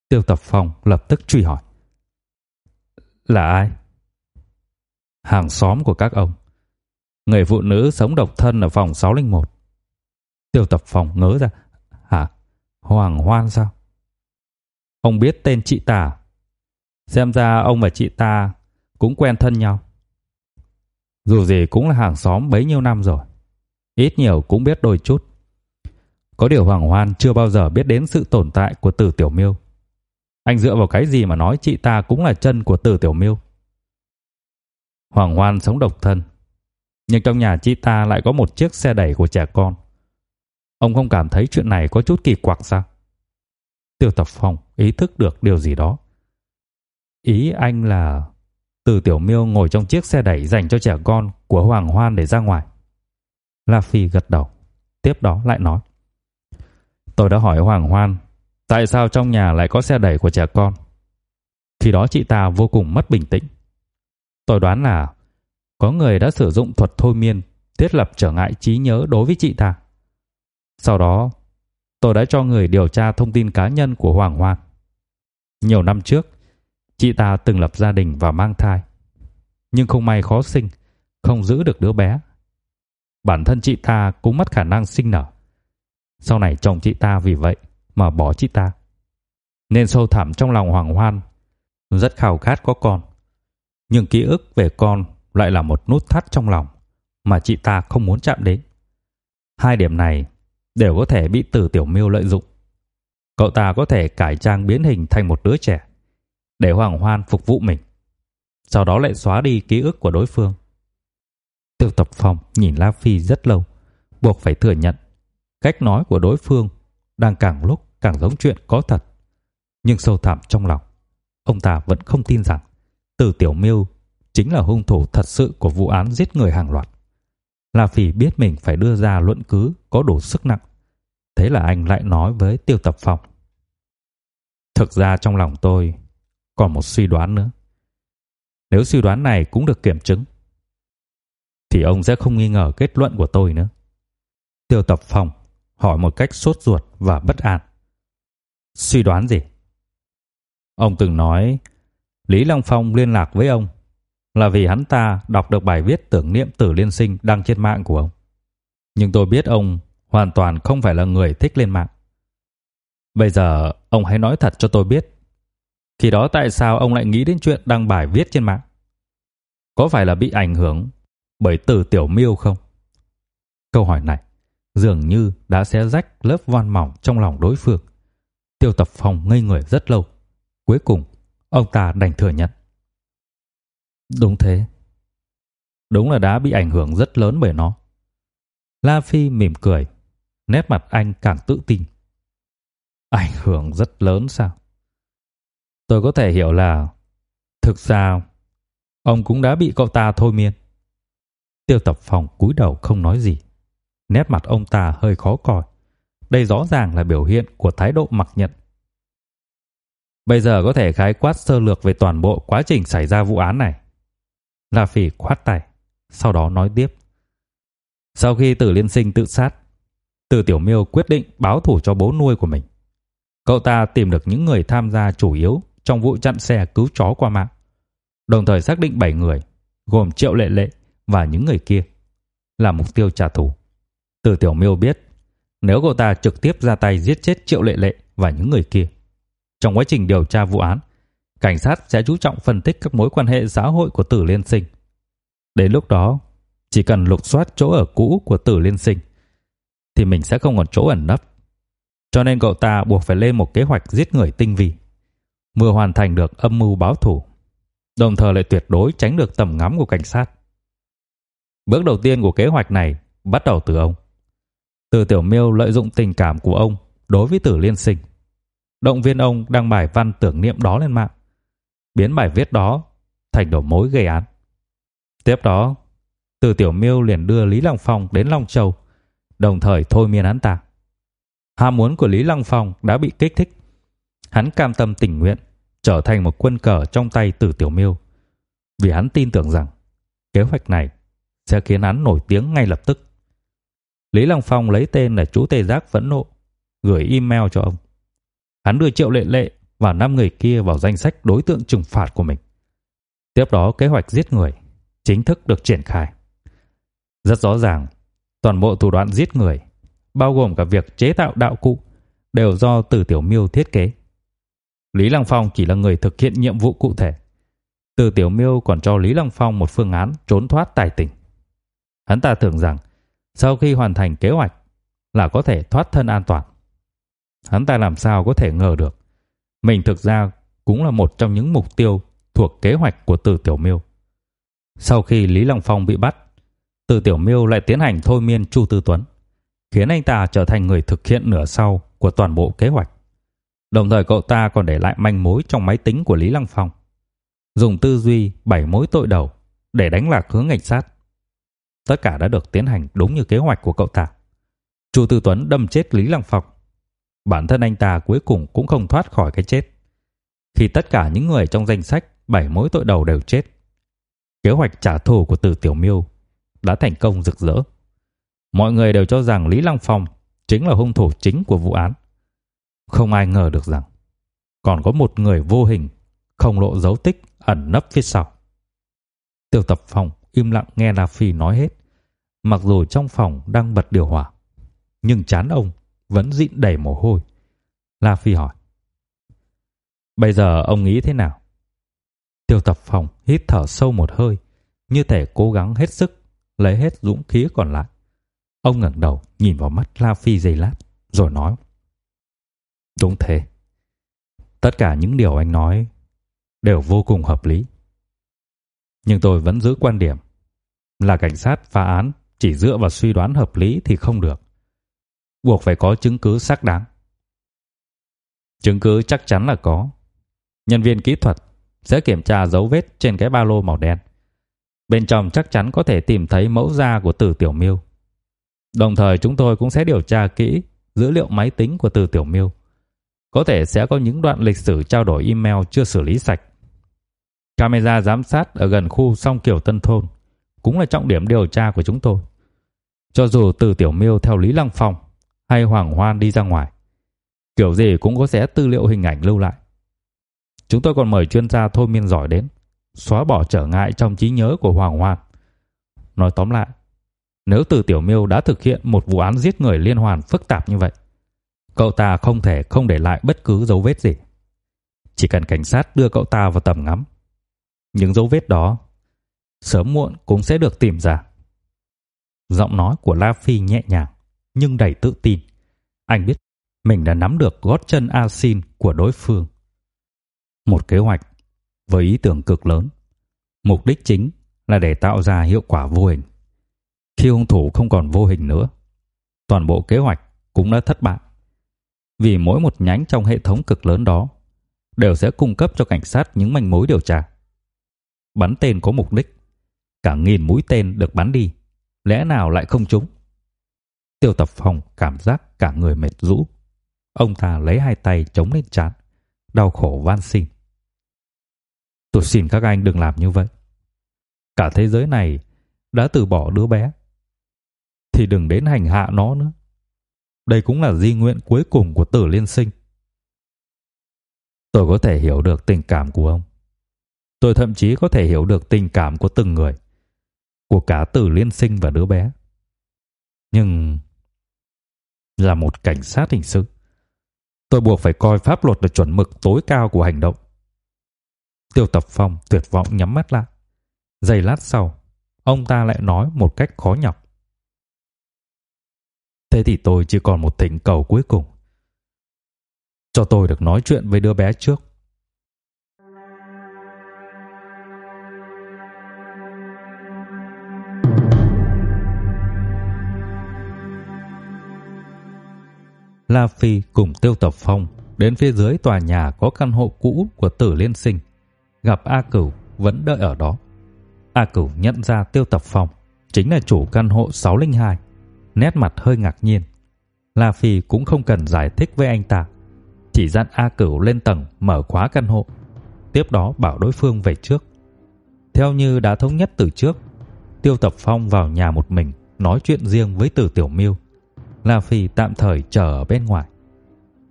Tiêu Tập Phong lập tức truy hỏi. Là ai? Hàng xóm của các ông. Người phụ nữ sống độc thân ở phòng 601. Tiêu Tập Phong ngớ ra. Hả? Hoàng Hoan sao? Ông biết tên chị ta à? Xem ra ông và chị ta cũng quen thân nhau. Dù gì cũng là hàng xóm bấy nhiêu năm rồi. Ít nhiều cũng biết đôi chút. Có điều Hoàng Hoan chưa bao giờ biết đến sự tồn tại của Tử Tiểu Miêu. Anh dựa vào cái gì mà nói chị ta cũng là chân của Tử Tiểu Miêu? Hoàng Hoan sống độc thân, nhưng trong nhà chị ta lại có một chiếc xe đẩy của trẻ con. Ông không cảm thấy chuyện này có chút kỳ quặc sao? Tiêu Tập Phong ý thức được điều gì đó. Ý anh là từ Tiểu Miêu ngồi trong chiếc xe đẩy dành cho trẻ con của Hoàng Hoan để ra ngoài. La Phi gật đầu, tiếp đó lại nói: "Tôi đã hỏi Hoàng Hoan, tại sao trong nhà lại có xe đẩy của trẻ con?" Khi đó chị ta vô cùng mất bình tĩnh. Tôi đoán là có người đã sử dụng thuật thôi miên thiết lập trở ngại trí nhớ đối với chị ta. Sau đó, tôi đã cho người điều tra thông tin cá nhân của Hoàng Hoan. Nhiều năm trước, chị ta từng lập gia đình và mang thai, nhưng không may khó sinh, không giữ được đứa bé. Bản thân chị ta cũng mất khả năng sinh nở. Sau này chồng chị ta vì vậy mà bỏ chị ta. Nên sâu thẳm trong lòng Hoàng Hoan rất khao khát có con. Nhưng ký ức về con lại là một nút thắt trong lòng mà chị ta không muốn chạm đến. Hai điểm này đều có thể bị Tử Tiểu Miêu lợi dụng. Cậu ta có thể cải trang biến hình thành một đứa trẻ để Hoàng Hoan phục vụ mình. Sau đó lại xóa đi ký ức của đối phương. Tiêu Tập Phong nhìn La Phi rất lâu, buộc phải thừa nhận cách nói của đối phương đang càng lúc càng giống chuyện có thật. Nhưng sâu thẳm trong lòng, ông ta vẫn không tin rằng Từ Tiểu Miêu chính là hung thủ thật sự của vụ án giết người hàng loạt. La Phỉ biết mình phải đưa ra luận cứ có đủ sức nặng. Thế là anh lại nói với Tiêu Tập Phong. Thực ra trong lòng tôi còn một suy đoán nữa. Nếu suy đoán này cũng được kiểm chứng, thì ông sẽ không nghi ngờ kết luận của tôi nữa. Tiêu Tập Phong hỏi một cách sốt ruột và bất an. Suy đoán gì? Ông từng nói Lý Long Phong liên lạc với ông là vì hắn ta đọc được bài viết tưởng niệm Tử Liên Sinh đăng trên mạng của ông. Nhưng tôi biết ông hoàn toàn không phải là người thích lên mạng. Bây giờ ông hãy nói thật cho tôi biết khi đó tại sao ông lại nghĩ đến chuyện đăng bài viết trên mạng? Có phải là bị ảnh hưởng bởi từ tiểu miêu không? Câu hỏi này dường như đã xé rách lớp vỏn mỏng trong lòng đối phương. Tiêu Tập Phong ngây người rất lâu. Cuối cùng, ông ta đành thừa nhận. Đúng thế. Đúng là đã bị ảnh hưởng rất lớn bởi nó. La Phi mỉm cười, nét mặt anh càng tự tin. Ảnh hưởng rất lớn sao? Tôi có thể hiểu là thực ra ông cũng đã bị cậu ta thôi miên. Tiêu Tập Phong cúi đầu không nói gì. Nét mặt ông ta hơi khó coi. Đây rõ ràng là biểu hiện của thái độ mặc nhận. Bây giờ có thể khái quát sơ lược về toàn bộ quá trình xảy ra vụ án này. La Phỉ khoát tay, sau đó nói tiếp. Sau khi Tử Liên Sinh tự sát, Từ Tiểu Miêu quyết định báo thù cho bố nuôi của mình. Cậu ta tìm được những người tham gia chủ yếu trong vụ chặn xe cứu chó qua mạng. Đồng thời xác định 7 người, gồm Triệu Lệ Lệ và những người kia, là mục tiêu trả thù. Từ Tiểu Miêu biết, nếu cậu ta trực tiếp ra tay giết chết Triệu Lệ Lệ và những người kia, trong quá trình điều tra vụ án, cảnh sát sẽ chú trọng phân tích các mối quan hệ xã hội của Tử Liên Sinh. Đến lúc đó, chỉ cần lục soát chỗ ở cũ của Tử Liên Sinh thì mình sẽ không còn chỗ ẩn nấp. Cho nên cậu ta buộc phải lên một kế hoạch giết người tinh vi vừa hoàn thành được âm mưu báo thù, đồng thời lại tuyệt đối tránh được tầm ngắm của cảnh sát. Bước đầu tiên của kế hoạch này bắt đầu từ ông. Từ Tiểu Miêu lợi dụng tình cảm của ông đối với Tử Liên Sinh, động viên ông đăng bài văn tưởng niệm đó lên mạng, biến bài viết đó thành đầu mối gây án. Tiếp đó, Từ Tiểu Miêu liền đưa Lý Long Phong đến Long Châu, đồng thời thôi miên hắn ta. Ham muốn của Lý Long Phong đã bị kích thích. Hắn cam tâm tình nguyện trở thành một quân cờ trong tay Tử Tiểu Miêu, vì hắn tin tưởng rằng kế hoạch này sẽ khiến hắn nổi tiếng ngay lập tức. Lý Long Phong lấy tên là chú Tề Giác phẫn nộ, gửi email cho ông. Hắn đưa Triệu Lệ Lệ và năm người kia vào danh sách đối tượng trừng phạt của mình. Tiếp đó kế hoạch giết người chính thức được triển khai. Rất rõ ràng, toàn bộ thủ đoạn giết người, bao gồm cả việc chế tạo đạo cụ, đều do Từ Tiểu Miêu thiết kế. Lý Lăng Phong chỉ là người thực hiện nhiệm vụ cụ thể. Từ Tiểu Miêu còn cho Lý Lăng Phong một phương án trốn thoát tài tình. Hắn ta tưởng rằng sau khi hoàn thành kế hoạch là có thể thoát thân an toàn. Hắn ta làm sao có thể ngờ được mình thực ra cũng là một trong những mục tiêu thuộc kế hoạch của Từ Tiểu Miêu. Sau khi Lý Long Phong bị bắt, Từ Tiểu Miêu lại tiến hành thôi miên Chu Tư Tuấn, khiến anh ta trở thành người thực hiện nửa sau của toàn bộ kế hoạch. Đồng thời cậu ta còn để lại manh mối trong máy tính của Lý Lăng Phong, dùng tư duy bảy mối tội đầu để đánh lạc hướng cảnh sát. Tất cả đã được tiến hành đúng như kế hoạch của cậu ta. Chu Tư Tuấn đâm chết Lý Lăng Phong. Bản thân anh ta cuối cùng cũng không thoát khỏi cái chết. Khi tất cả những người trong danh sách bảy mối tội đầu đều chết, kế hoạch trả thù của Từ Tiểu Miêu đã thành công rực rỡ. Mọi người đều cho rằng Lý Lăng Phong chính là hung thủ chính của vụ án. Không ai ngờ được rằng còn có một người vô hình không lộ dấu tích ẩn nấp phía sau. Tiêu Tập Phong im lặng nghe La Phi nói hết, mặc dù trong phòng đang bật điều hòa, nhưng chán ông vẫn dịn đầy mồ hôi. La Phi hỏi: "Bây giờ ông nghĩ thế nào?" Tiêu Tập Phong hít thở sâu một hơi, như thể cố gắng hết sức lấy hết dũng khí còn lại. Ông ngẩng đầu nhìn vào mắt La Phi giây lát, rồi nói: "Đúng thế. Tất cả những điều anh nói đều vô cùng hợp lý. Nhưng tôi vẫn giữ quan điểm là cảnh sát phá án chỉ dựa vào suy đoán hợp lý thì không được. Buộc phải có chứng cứ xác đáng. Chứng cứ chắc chắn là có. Nhân viên kỹ thuật sẽ kiểm tra dấu vết trên cái ba lô màu đen. Bên trong chắc chắn có thể tìm thấy mẫu da của Từ Tiểu Miêu. Đồng thời chúng tôi cũng sẽ điều tra kỹ dữ liệu máy tính của Từ Tiểu Miêu. Có thể sẽ có những đoạn lịch sử trao đổi email chưa xử lý sạch. Camera giám sát ở gần khu song kiểu Tân Thôn cũng là trọng điểm điều tra của chúng tôi. Cho dù Từ Tiểu Miêu theo Lý Lăng Phong hay Hoàng Hoan đi ra ngoài, kiểu gì cũng có sẽ tư liệu hình ảnh lưu lại. Chúng tôi còn mời chuyên gia thôi miên giỏi đến, xóa bỏ trở ngại trong trí nhớ của Hoàng Hoan. Nói tóm lại, nếu Từ Tiểu Miêu đã thực hiện một vụ án giết người liên hoàn phức tạp như vậy, cậu ta không thể không để lại bất cứ dấu vết gì. Chỉ cần cảnh sát đưa cậu ta vào tầm ngắm, những dấu vết đó sớm muộn cũng sẽ được tìm ra. Giọng nói của La Phi nhẹ nhàng nhưng đầy tự tin. Anh biết mình đã nắm được gót chân Asin của đối phương. Một kế hoạch với ý tưởng cực lớn. Mục đích chính là để tạo ra hiệu quả vô hình. Khi hung thủ không còn vô hình nữa, toàn bộ kế hoạch cũng đã thất bại. Vì mỗi một nhánh trong hệ thống cực lớn đó đều sẽ cung cấp cho cảnh sát những manh mối điều tra. Bắn tên có mục đích, cả nghìn mũi tên được bắn đi, lẽ nào lại không trúng? Tiêu Tập Phong cảm giác cả người mệt rũ. Ông ta lấy hai tay chống lên trán, đau khổ van xin. Tôi xin các anh đừng làm như vậy. Cả thế giới này đã từ bỏ đứa bé, thì đừng đến hành hạ nó nữa. Đây cũng là di nguyện cuối cùng của Tử Liên Sinh. Tôi có thể hiểu được tình cảm của ông. Tôi thậm chí có thể hiểu được tình cảm của từng người, của cả Tử Liên Sinh và đứa bé. Nhưng là một cảnh sát hình sự, tôi buộc phải coi pháp luật là chuẩn mực tối cao của hành động. Tiêu Tập Phong tuyệt vọng nhắm mắt lại. Giây lát sau, ông ta lại nói một cách khó nhọc. Thế thì tôi chỉ còn một thỉnh cầu cuối cùng. Cho tôi được nói chuyện với đứa bé trước. La Phi cùng Tiêu Tập Phong đến phía dưới tòa nhà có căn hộ cũ của Tử Liên Sinh, gặp A Cửu vẫn đợi ở đó. A Cửu nhận ra Tiêu Tập Phong chính là chủ căn hộ 602, nét mặt hơi ngạc nhiên. La Phi cũng không cần giải thích với anh ta, chỉ dặn A Cửu lên tầng mở khóa căn hộ, tiếp đó bảo đối phương về trước. Theo như đã thống nhất từ trước, Tiêu Tập Phong vào nhà một mình nói chuyện riêng với Từ Tiểu Miêu La Phi tạm thời chờ ở bên ngoài.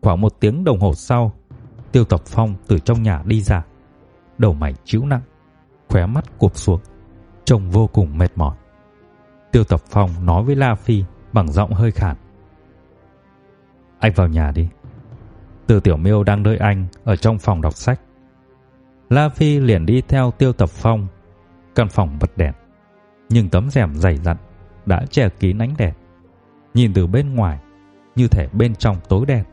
Khoảng một tiếng đồng hồ sau, Tiêu Tập Phong từ trong nhà đi ra, đầu mày chịu nặng, khóe mắt cụp xuống, trông vô cùng mệt mỏi. Tiêu Tập Phong nói với La Phi bằng giọng hơi khàn. Anh vào nhà đi. Từ Tiểu Miêu đang đợi anh ở trong phòng đọc sách. La Phi liền đi theo Tiêu Tập Phong. Căn phòng bật đèn, nhưng tấm rèm dày dặn đã che kín ánh đèn. Nhìn từ bên ngoài, như thể bên trong tối đen.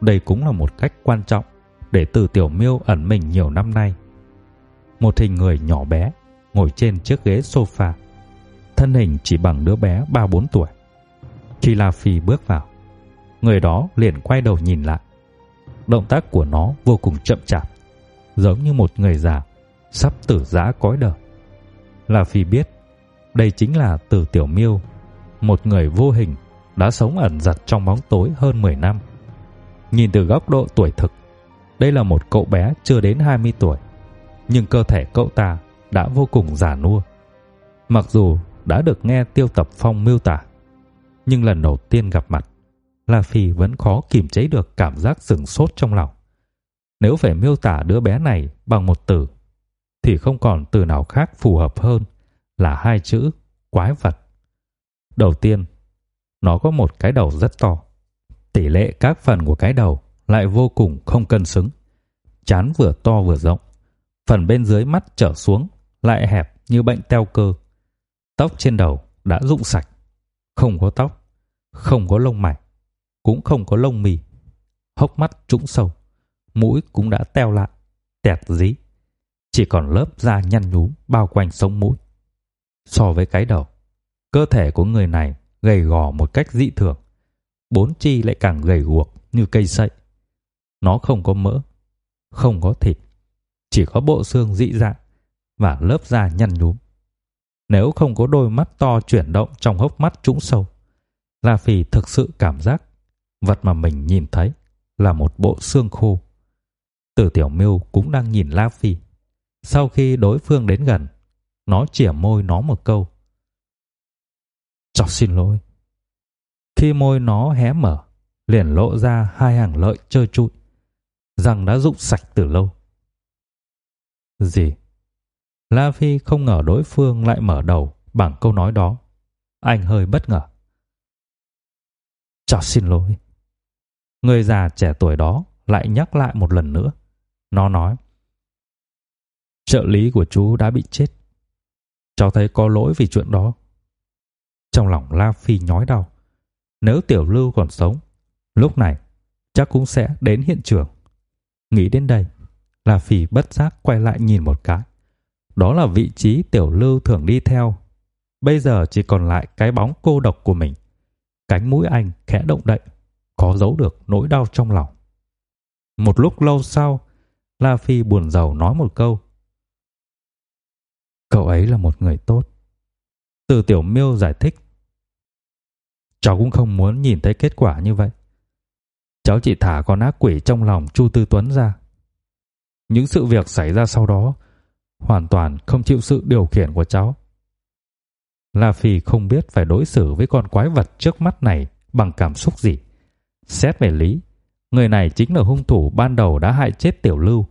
Đây cũng là một cách quan trọng để Từ Tiểu Miêu ẩn mình nhiều năm nay. Một hình người nhỏ bé ngồi trên chiếc ghế sofa, thân hình chỉ bằng đứa bé 3-4 tuổi. Khi La Phi bước vào, người đó liền quay đầu nhìn lại. Động tác của nó vô cùng chậm chạp, giống như một người già sắp tử giã cõi đời. La Phi biết, đây chính là Từ Tiểu Miêu, một người vô hình đã sống ẩn giật trong bóng tối hơn 10 năm. Nhìn từ góc độ tuổi thực, đây là một cậu bé chưa đến 20 tuổi, nhưng cơ thể cậu ta đã vô cùng già nua. Mặc dù đã được nghe Tiêu Tập Phong miêu tả, nhưng lần đầu tiên gặp mặt, La Phi vẫn khó kìm chế được cảm giác sừng sốt trong lòng. Nếu phải miêu tả đứa bé này bằng một từ, thì không còn từ nào khác phù hợp hơn là hai chữ quái vật. Đầu tiên, nó có một cái đầu rất to. Tỷ lệ các phần của cái đầu lại vô cùng không cân xứng. Chán vừa to vừa rộng, phần bên dưới mắt trở xuống lại hẹp như bệnh teo cơ. Tóc trên đầu đã rụng sạch, không có tóc, không có lông mày, cũng không có lông mì. Hốc mắt trũng sâu, mũi cũng đã teo lại, tẹt dí, chỉ còn lớp da nhăn nhúm bao quanh sống mũi. So với cái đầu, cơ thể của người này gầy gò một cách dị thường. Bốn chi lại càng gầy guộc như cây sậy. Nó không có mỡ, không có thịt, chỉ có bộ xương dị dạng và lớp da nhăn nhúm. Nếu không có đôi mắt to chuyển động trong hốc mắt trũng sâu, La Phi thực sự cảm giác vật mà mình nhìn thấy là một bộ xương khô. Tử Tiểu Miêu cũng đang nhìn La Phi. Sau khi đối phương đến gần, nó chỉa môi nó một câu. Cháu xin lỗi. Khi môi nó hé mở, liền lộ ra hai hàng lợi trơ trụi, răng đã rụng sạch từ lâu. Gì? La Phi không ngờ đối phương lại mở đầu bằng câu nói đó. Anh hơi bất ngờ. Cháu xin lỗi. Người già trẻ tuổi đó lại nhắc lại một lần nữa. Nó nói. Trợ lý của chú đã bị chết. Cháu thấy có lỗi vì chuyện đó. Trong lòng La Phi nhói đau. Nếu Tiểu Lưu còn sống, lúc này chắc cũng sẽ đến hiện trường. Nghĩ đến đây, La Phi bất giác quay lại nhìn một cái. Đó là vị trí Tiểu Lưu thường đi theo. Bây giờ chỉ còn lại cái bóng cô độc của mình. Cánh mũi anh khẽ động đậy, có giấu được nỗi đau trong lòng. Một lúc lâu sau, La Phi buồn rầu nói một câu. Cậu ấy là một người tốt. Từ Tiểu Miêu giải thích. Cháu cũng không muốn nhìn thấy kết quả như vậy. Cháu chỉ thả con ác quỷ trong lòng Chu Tư Tuấn ra. Những sự việc xảy ra sau đó hoàn toàn không chịu sự điều khiển của cháu. La Phi không biết phải đối xử với con quái vật trước mắt này bằng cảm xúc gì. Xét về lý, người này chính là hung thủ ban đầu đã hại chết Tiểu Lưu.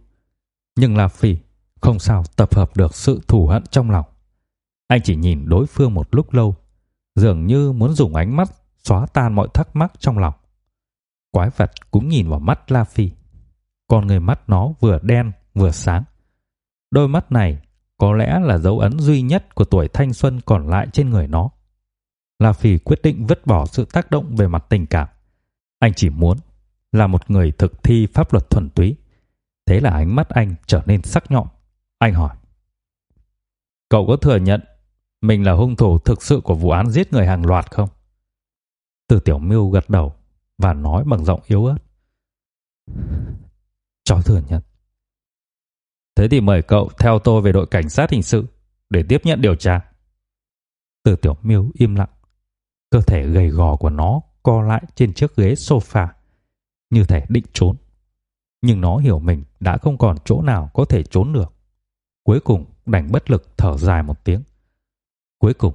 Nhưng La Phi không sao tập hợp được sự thù hận trong lòng. Anh chỉ nhìn đối phương một lúc lâu, dường như muốn dùng ánh mắt xóa tan mọi thắc mắc trong lòng. Quái vật cũng nhìn vào mắt La Phi. Con người mắt nó vừa đen vừa sáng. Đôi mắt này có lẽ là dấu ấn duy nhất của tuổi thanh xuân còn lại trên người nó. La Phi quyết định vứt bỏ sự tác động về mặt tình cảm. Anh chỉ muốn là một người thực thi pháp luật thuần túy. Thế là ánh mắt anh trở nên sắc nhọn. Anh hỏi. Cậu có thừa nhận mình là hung thủ thực sự của vụ án giết người hàng loạt không? Từ Tiểu Miêu gật đầu và nói bằng giọng yếu ớt. Cháu thừa nhận. Thế thì mời cậu theo tôi về đội cảnh sát hình sự để tiếp nhận điều tra. Từ Tiểu Miêu im lặng. Cơ thể gầy gò của nó co lại trên chiếc ghế sofa, như thể định trốn. Nhưng nó hiểu mình đã không còn chỗ nào có thể trốn được. Cuối cùng đành bất lực thở dài một tiếng. Cuối cùng,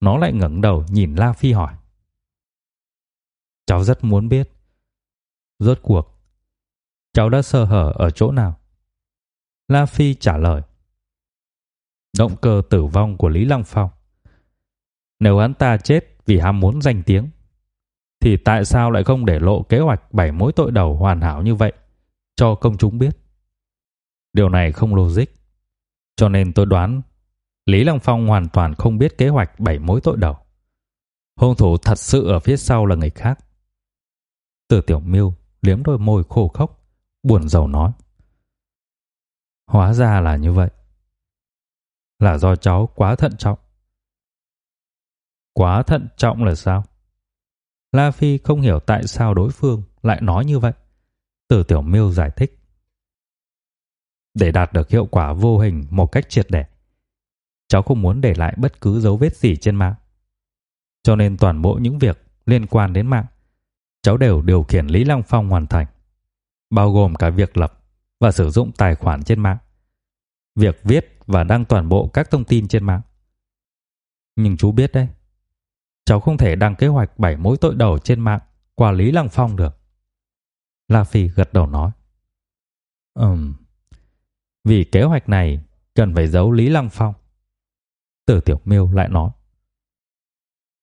nó lại ngẩng đầu nhìn La Phi hỏi. Cháu rất muốn biết, Rốt cuộc, cháu đã sơ hở ở chỗ nào? La Phi trả lời. Động cơ tử vong của Lý Lăng Phong. Nếu hắn ta chết vì ham muốn danh tiếng, thì tại sao lại không để lộ kế hoạch bảy mối tội đầu hoàn hảo như vậy cho công chúng biết? Điều này không logic. Cho nên tôi đoán Lý Long Phong hoàn toàn không biết kế hoạch bảy mối tội đầu. Hung thủ thật sự ở phía sau là người khác. Từ Tiểu Miêu liếm đôi môi khô khốc, buồn rầu nói: "Hóa ra là như vậy. Là do cháu quá thận trọng." Quá thận trọng là sao? La Phi không hiểu tại sao đối phương lại nói như vậy. Từ Tiểu Miêu giải thích. Để đạt được hiệu quả vô hình một cách triệt để, cháu không muốn để lại bất cứ dấu vết gì trên mạng. Cho nên toàn bộ những việc liên quan đến mạng, cháu đều điều khiển Lý Lăng Phong hoàn thành, bao gồm cả việc lập và sử dụng tài khoản trên mạng, việc viết và đăng toàn bộ các thông tin trên mạng. Nhưng chú biết đấy, cháu không thể đăng kế hoạch bảy mối tội đầu trên mạng qua Lý Lăng Phong được. La Phi gật đầu nói. Ừm, vì kế hoạch này cần phải giấu Lý Lăng Phong. Tử Tiểu Miêu lại nói.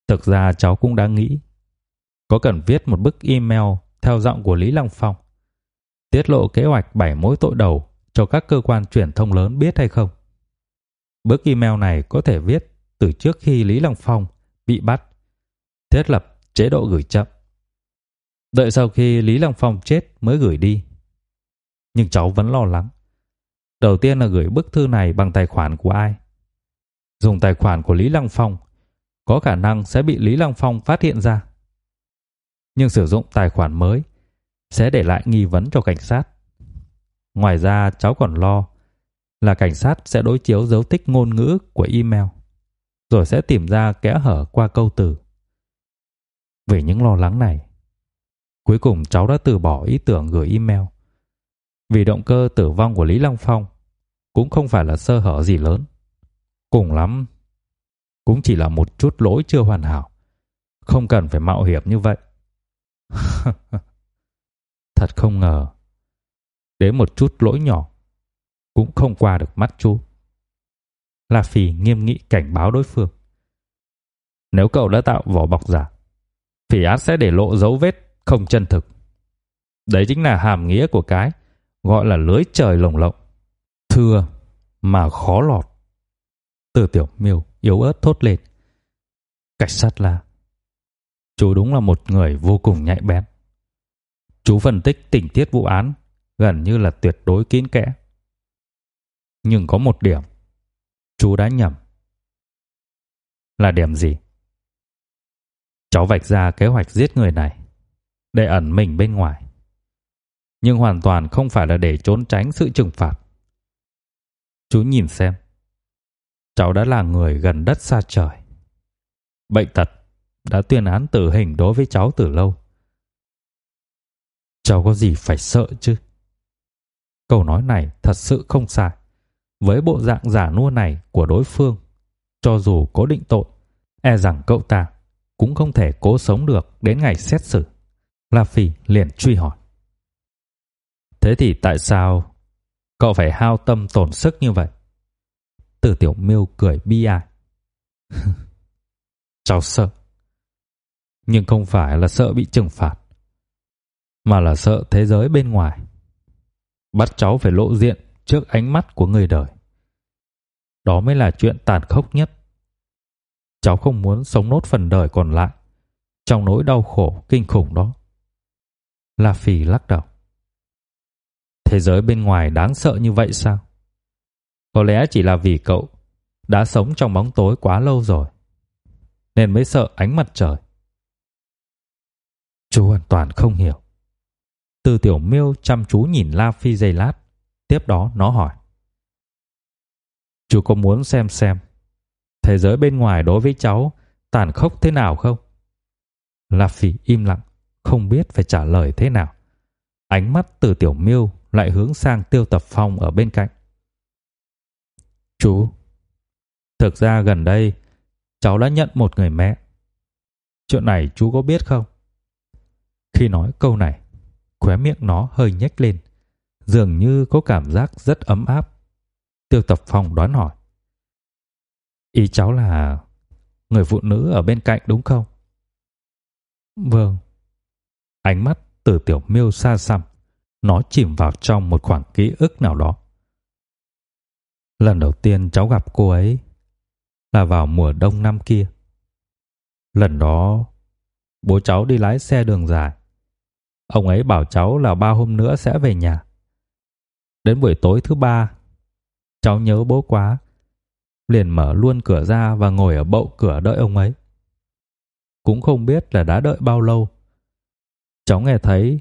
Thực ra cháu cũng đã nghĩ có cần viết một bức email theo giọng của Lý Lăng Phong, tiết lộ kế hoạch bảy mối tội đầu cho các cơ quan truyền thông lớn biết hay không. Bức email này có thể viết từ trước khi Lý Lăng Phong bị bắt, thiết lập chế độ gửi chậm. Đợi sau khi Lý Lăng Phong chết mới gửi đi. Nhưng cháu vẫn lo lắng. Đầu tiên là gửi bức thư này bằng tài khoản của ai? Dùng tài khoản của Lý Lăng Phong có khả năng sẽ bị Lý Lăng Phong phát hiện ra. Nhưng sử dụng tài khoản mới sẽ để lại nghi vấn cho cảnh sát. Ngoài ra cháu còn lo là cảnh sát sẽ đối chiếu dấu tích ngôn ngữ của email rồi sẽ tìm ra kẽ hở qua câu từ. Vì những lo lắng này, cuối cùng cháu đã từ bỏ ý tưởng gửi email. Vì động cơ tử vong của Lý Lăng Phong cũng không phải là sơ hở gì lớn. Cùng lắm cũng chỉ là một chút lỗi chưa hoàn hảo. Không cần phải mạo hiểm như vậy. Thật không ngờ. Đến một chút lỗi nhỏ cũng không qua được mắt chú. La Phi nghiêm nghị cảnh báo đối phương. Nếu cậu đã tạo vỏ bọc giả, Phỉ át sẽ để lộ dấu vết không chân thực. Đấy chính là hàm nghĩa của cái gọi là lưới trời lồng lộng. Thưa mà khó lọt. Từ tiểu miêu yếu ớt thốt lên. Cảnh sát là Chú đúng là một người vô cùng nhạy bén. Chú phân tích tình tiết vụ án gần như là tuyệt đối kín kẽ. Nhưng có một điểm, chú đã nhầm. Là điểm gì? Cháu vạch ra kế hoạch giết người này để ẩn mình bên ngoài. Nhưng hoàn toàn không phải là để trốn tránh sự trừng phạt. Chú nhìn xem. Cháu đã là người gần đất xa trời. Bệnh tật đã tuyên án tử hình đối với cháu từ lâu. Cháu có gì phải sợ chứ? Câu nói này thật sự không sai. Với bộ dạng giả nua này của đối phương, cho dù có định tội, e rằng cậu ta cũng không thể cố sống được đến ngày xét xử. La Phi liền truy hỏi. Thế thì tại sao cậu phải hao tâm tổn sức như vậy? Từ Tiểu Miêu cười bi ai. cháu sợ. Nhưng không phải là sợ bị trừng phạt, mà là sợ thế giới bên ngoài. Bắt cháu phải lộ diện trước ánh mắt của người đời. Đó mới là chuyện tàn khốc nhất. Cháu không muốn sống nốt phần đời còn lại trong nỗi đau khổ kinh khủng đó. La Phỉ lắc đầu. Thế giới bên ngoài đáng sợ như vậy sao? Có lẽ chỉ là vì cậu đã sống trong bóng tối quá lâu rồi, nên mới sợ ánh mặt trời. Chú hoàn toàn không hiểu. Từ tiểu miêu chăm chú nhìn La Phi giây lát, tiếp đó nó hỏi. Chú có muốn xem xem thế giới bên ngoài đối với cháu tàn khốc thế nào không? La Phi im lặng, không biết phải trả lời thế nào. Ánh mắt từ tiểu miêu lại hướng sang tiêu tập phong ở bên cạnh. Chú, thực ra gần đây cháu đã nhận một người mẹ. Chuyện này chú có biết không? Khi nói câu này, Khóe miệng nó hơi nhếch lên, dường như có cảm giác rất ấm áp. Tiêu Tập Phong đoán hỏi. Ý cháu là người phụ nữ ở bên cạnh đúng không? Vâng. Ánh mắt từ tiểu miêu xa xăm, nó chìm vào trong một khoảng ký ức nào đó. Lần đầu tiên cháu gặp cô ấy là vào mùa đông năm kia. Lần đó, bố cháu đi lái xe đường dài. Ông ấy bảo cháu là ba hôm nữa sẽ về nhà. Đến buổi tối thứ ba, cháu nhớ bố quá, liền mở luôn cửa ra và ngồi ở bậu cửa đợi ông ấy. Cũng không biết là đã đợi bao lâu. Cháu nghe thấy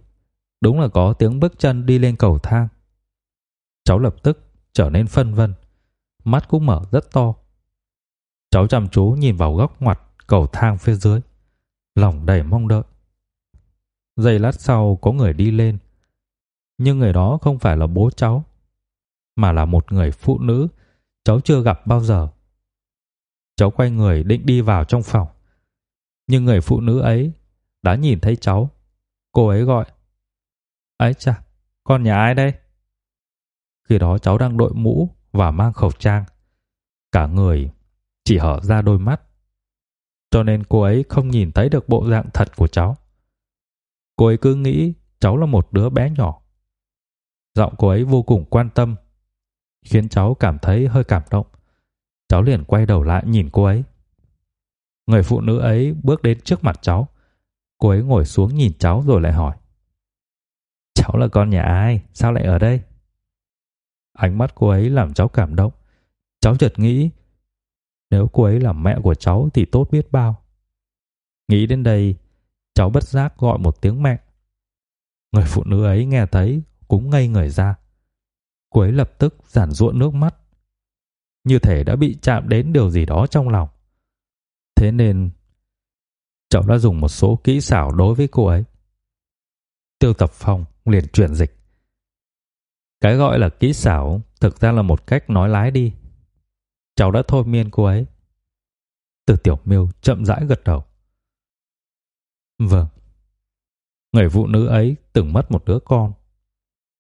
đúng là có tiếng bước chân đi lên cầu thang. Cháu lập tức trở nên phân vân, mắt cũng mở rất to. Cháu chăm chú nhìn vào góc ngoặt cầu thang phía dưới, lòng đầy mong đợi. Giây lát sau có người đi lên, nhưng người đó không phải là bố cháu, mà là một người phụ nữ cháu chưa gặp bao giờ. Cháu quay người định đi vào trong phòng, nhưng người phụ nữ ấy đã nhìn thấy cháu. Cô ấy gọi: "Ấy cha, con nhà ai đây?" Khi đó cháu đang đội mũ và mang khẩu trang, cả người chỉ hở ra đôi mắt. Cho nên cô ấy không nhìn thấy được bộ dạng thật của cháu. Cô ấy cứ nghĩ cháu là một đứa bé nhỏ. Giọng cô ấy vô cùng quan tâm, khiến cháu cảm thấy hơi cảm động. Cháu liền quay đầu lại nhìn cô ấy. Người phụ nữ ấy bước đến trước mặt cháu. Cô ấy ngồi xuống nhìn cháu rồi lại hỏi. Cháu là con nhà ai? Sao lại ở đây? Ánh mắt cô ấy làm cháu cảm động. Cháu chợt nghĩ nếu cô ấy là mẹ của cháu thì tốt biết bao. Nghĩ đến đây, cháu bất giác gọi một tiếng mẹ. Người phụ nữ ấy nghe thấy cũng ngây người ra. Cô ấy lập tức giản giụa nước mắt. Như thể đã bị chạm đến điều gì đó trong lòng. Thế nên cháu đã dùng một số kỹ xảo đối với cô ấy. Tiêu Tập Phong liền chuyển dịch. Cái gọi là kỹ xảo thực ra là một cách nói lái đi. Cháu đã thôi miên cô ấy. Từ tiểu miêu chậm rãi gật đầu. Vâng. Người phụ nữ ấy từng mất một đứa con.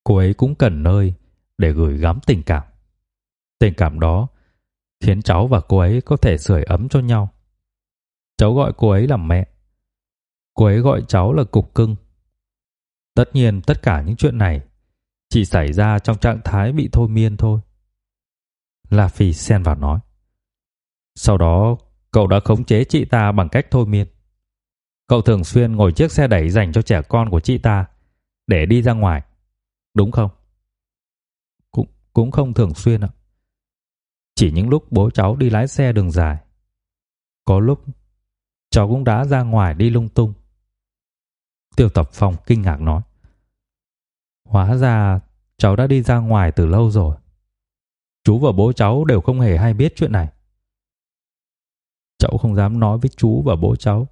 Cô ấy cũng cần nơi để gửi gắm tình cảm. Tình cảm đó khiến cháu và cô ấy có thể sưởi ấm cho nhau. Cháu gọi cô ấy là mẹ. Cô ấy gọi cháu là cục cưng. Tất nhiên tất cả những chuyện này chỉ xảy ra trong trạng thái bị thôi miên thôi. La Phi xen vào nói. Sau đó, cậu đã khống chế chị ta bằng cách thôi miên. Cậu thường xuyên ngồi chiếc xe đẩy dành cho trẻ con của chị ta để đi ra ngoài. Đúng không? Cũng cũng không thường xuyên ạ. Chỉ những lúc bố cháu đi lái xe đường dài. Có lúc cháu cũng đã ra ngoài đi lung tung. Tiêu Tập Phong kinh ngạc nói. Hóa ra cháu đã đi ra ngoài từ lâu rồi. Chú và bố cháu đều không hề hay biết chuyện này. Cháu không dám nói với chú và bố cháu.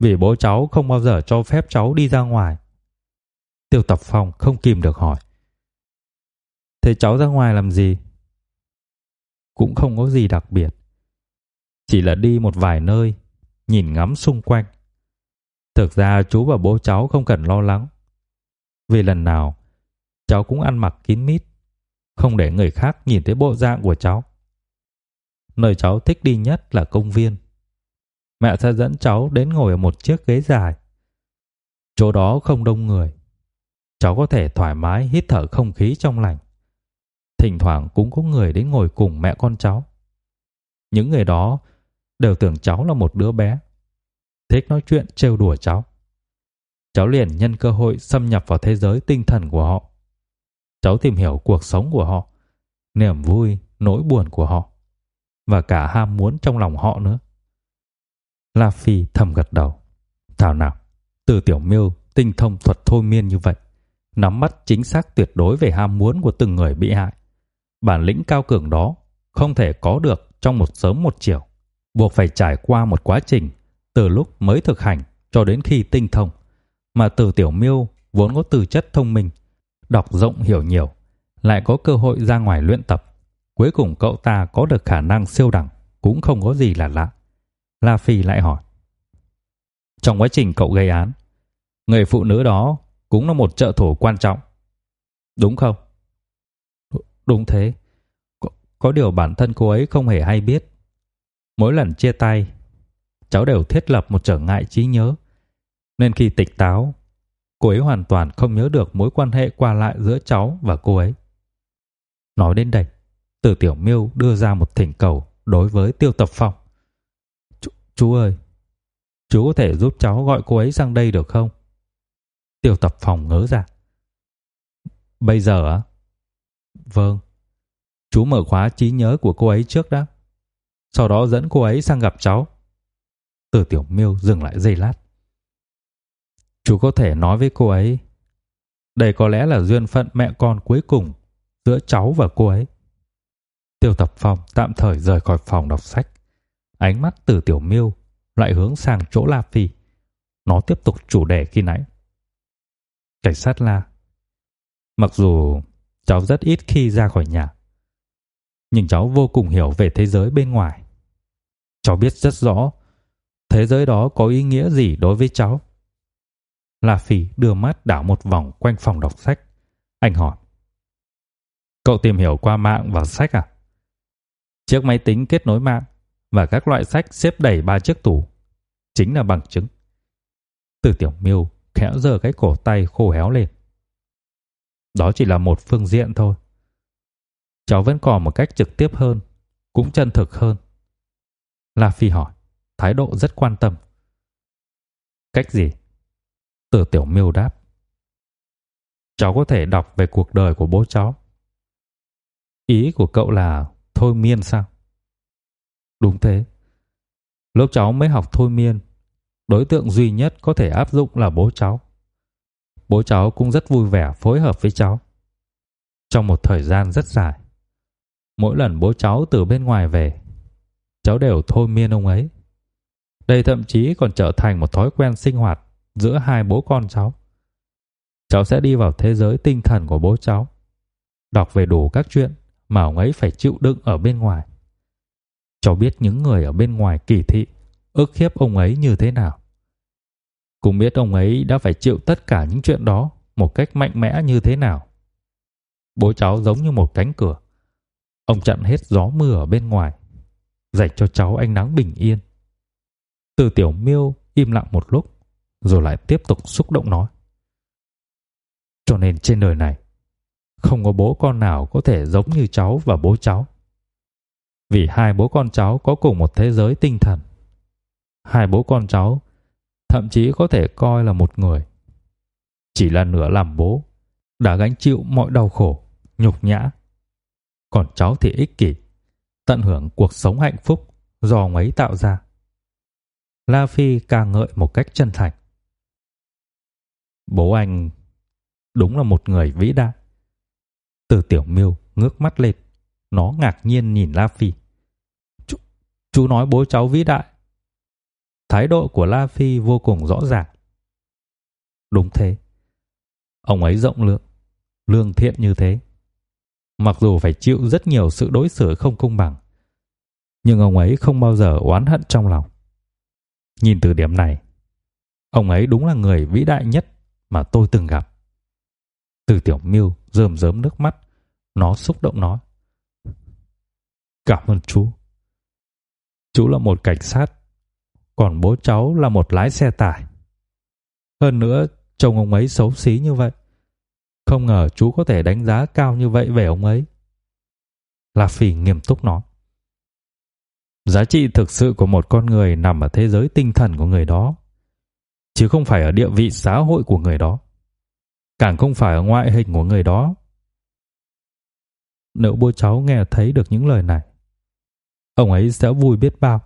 Vì bố cháu không bao giờ cho phép cháu đi ra ngoài. Tiêu Tập Phong không kìm được hỏi. Thế cháu ra ngoài làm gì? Cũng không có gì đặc biệt. Chỉ là đi một vài nơi, nhìn ngắm xung quanh. Thực ra chú và bố cháu không cần lo lắng. Vì lần nào, cháu cũng ăn mặc kín mít không để người khác nhìn thấy bộ dạng của cháu. Nơi cháu thích đi nhất là công viên. Mẹ sẽ dẫn cháu đến ngồi ở một chiếc ghế dài. Chỗ đó không đông người. Cháu có thể thoải mái hít thở không khí trong lành. Thỉnh thoảng cũng có người đến ngồi cùng mẹ con cháu. Những người đó đều tưởng cháu là một đứa bé. Thích nói chuyện trêu đùa cháu. Cháu liền nhân cơ hội xâm nhập vào thế giới tinh thần của họ cháu tìm hiểu cuộc sống của họ, niềm vui, nỗi buồn của họ và cả ham muốn trong lòng họ nữa. La Phi thầm gật đầu. Thảo nào, từ tiểu miêu tinh thông thuật thôi miên như vậy, nắm bắt chính xác tuyệt đối về ham muốn của từng người bị hại. Bản lĩnh cao cường đó không thể có được trong một sớm một chiều, buộc phải trải qua một quá trình từ lúc mới thực hành cho đến khi tinh thông. Mà từ tiểu miêu vốn có tư chất thông minh, đọc rộng hiểu nhiều, lại có cơ hội ra ngoài luyện tập. Cuối cùng cậu ta có được khả năng siêu đẳng, cũng không có gì là lạ. La Phi lại hỏi. Trong quá trình cậu gây án, người phụ nữ đó cũng là một trợ thủ quan trọng. Đúng không? Đúng thế. Có, có điều bản thân cô ấy không hề hay biết. Mỗi lần chia tay, cháu đều thiết lập một trở ngại trí nhớ. Nên khi tịch táo, cô ấy hoàn toàn không nhớ được mối quan hệ qua lại giữa cháu và cô ấy. Nói đến đây, Từ Tiểu Miêu đưa ra một thỉnh cầu đối với Tiêu Tập Phong. Chú ơi, chú có thể giúp cháu gọi cô ấy sang đây được không? Tiêu Tập Phong ngớ ra. Bây giờ á? Vâng. Chú mở khóa trí nhớ của cô ấy trước đã. Sau đó dẫn cô ấy sang gặp cháu. Từ Tiểu Miêu dừng lại giây lát. Chú có thể nói với cô ấy, đây có lẽ là duyên phận mẹ con cuối cùng giữa cháu và cô ấy. Tiêu Tập Phong tạm thời rời khỏi phòng đọc sách. Ánh mắt từ Tiểu Miêu lại hướng sang chỗ La Phi. Nó tiếp tục chủ đề khi nãy. Cảnh sát La. Mặc dù cháu rất ít khi ra khỏi nhà, nhưng cháu vô cùng hiểu về thế giới bên ngoài. Cháu biết rất rõ thế giới đó có ý nghĩa gì đối với cháu. La Phi đưa mắt đảo một vòng quanh phòng đọc sách. Anh hỏi. Cậu tìm hiểu qua mạng và sách à? Chiếc máy tính kết nối mạng và các loại sách xếp đầy ba chiếc tủ chính là bằng chứng. Từ Tiểu Miêu khẽ giơ cái cổ tay khô héo lên. Đó chỉ là một phương diện thôi. Cháu vẫn còn một cách trực tiếp hơn, cũng chân thực hơn. La Phi hỏi, thái độ rất quan tâm. Cách gì? Từ Tiểu Miêu đáp. Cháu có thể đọc về cuộc đời của bố cháu. Ý của cậu là thôi miên sao? Đúng thế. Lúc cháu mới học thôi miên, đối tượng duy nhất có thể áp dụng là bố cháu. Bố cháu cũng rất vui vẻ phối hợp với cháu. Trong một thời gian rất dài, mỗi lần bố cháu từ bên ngoài về, cháu đều thôi miên ông ấy. Đây thậm chí còn trở thành một thói quen sinh hoạt giữa hai bố con cháu. Cháu sẽ đi vào thế giới tinh thần của bố cháu, đọc về đủ các chuyện mà ông ấy phải chịu đựng ở bên ngoài. Cháu biết những người ở bên ngoài kỳ thị, ức hiếp ông ấy như thế nào. Cũng biết ông ấy đã phải chịu tất cả những chuyện đó một cách mạnh mẽ như thế nào. Bố cháu giống như một cánh cửa. Ông chặn hết gió mưa ở bên ngoài, dành cho cháu ánh nắng bình yên. Từ tiểu miêu im lặng một lúc, rồi lại tiếp tục xúc động nói. Cho nên trên đời này, không có bố con nào có thể giống như cháu và bố cháu. Vì hai bố con cháu có cùng một thế giới tinh thần. Hai bố con cháu thậm chí có thể coi là một người. Chỉ là nửa làm bố, đã gánh chịu mọi đau khổ, nhục nhã. Còn cháu thì ích kỷ, tận hưởng cuộc sống hạnh phúc do ông ấy tạo ra. La Phi ca ngợi một cách chân thành. Bố anh đúng là một người vĩ đại. Từ Tiểu Miêu ngước mắt lên, nó ngạc nhiên nhìn La Phi. Chú, chú nói bố cháu vĩ đại. Thái độ của La Phi vô cùng rõ ràng. Đúng thế. Ông ấy rộng lượng, lương thiện như thế. Mặc dù phải chịu rất nhiều sự đối xử không công bằng, nhưng ông ấy không bao giờ oán hận trong lòng. Nhìn từ điểm này, ông ấy đúng là người vĩ đại nhất mà tôi từng gặp. Từ Tiểu Miêu rơm rớm nước mắt, nó xúc động nói: "Cảm ơn chú. Chú là một cảnh sát, còn bố cháu là một lái xe tải. Hơn nữa, chồng ông ấy xấu xí như vậy. Không ngờ chú có thể đánh giá cao như vậy về ông ấy." La Phỉ nghiêm túc nói: Giá trị thực sự của một con người nằm ở thế giới tinh thần của người đó, chứ không phải ở địa vị xã hội của người đó càng không phải ở ngoại hình của người đó. Nếu bố cháu nghe thấy được những lời này, ông ấy sẽ vui biết bao.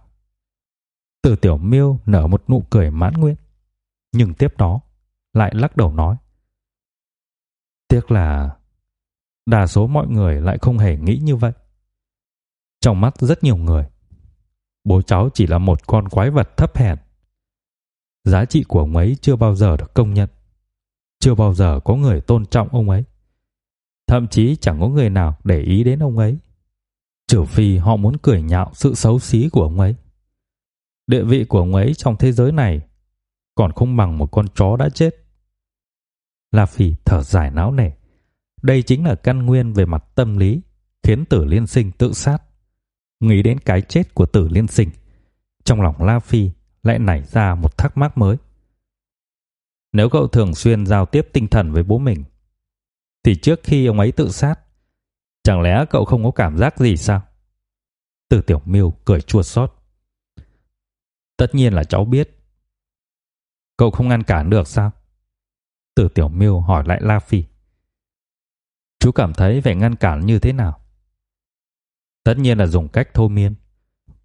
Từ Tiểu Miêu nở một nụ cười mãn nguyện, nhưng tiếp đó lại lắc đầu nói: "Tiếc là đa số mọi người lại không hề nghĩ như vậy. Trong mắt rất nhiều người, bố cháu chỉ là một con quái vật thấp hèn. Giá trị của ông ấy chưa bao giờ được công nhận. Chưa bao giờ có người tôn trọng ông ấy. Thậm chí chẳng có người nào để ý đến ông ấy. Trừ phi họ muốn cười nhạo sự xấu xí của ông ấy. Địa vị của ông ấy trong thế giới này còn không bằng một con chó đã chết. La Phi thở dài não nề. Đây chính là căn nguyên về mặt tâm lý khiến Tử Liên Sinh tự sát. Nghĩ đến cái chết của Tử Liên Sinh, trong lòng La Phi lại nảy ra một thắc mắc mới. Nếu cậu thường xuyên giao tiếp tinh thần với bố mình, thì trước khi ông ấy tự sát, chẳng lẽ cậu không có cảm giác gì sao? Từ Tiểu Miêu cười chua xót. Tất nhiên là cháu biết. Cậu không ngăn cản được sao? Từ Tiểu Miêu hỏi lại La Phi. Chú cảm thấy phải ngăn cản như thế nào? Tất nhiên là dùng cách thôi miên.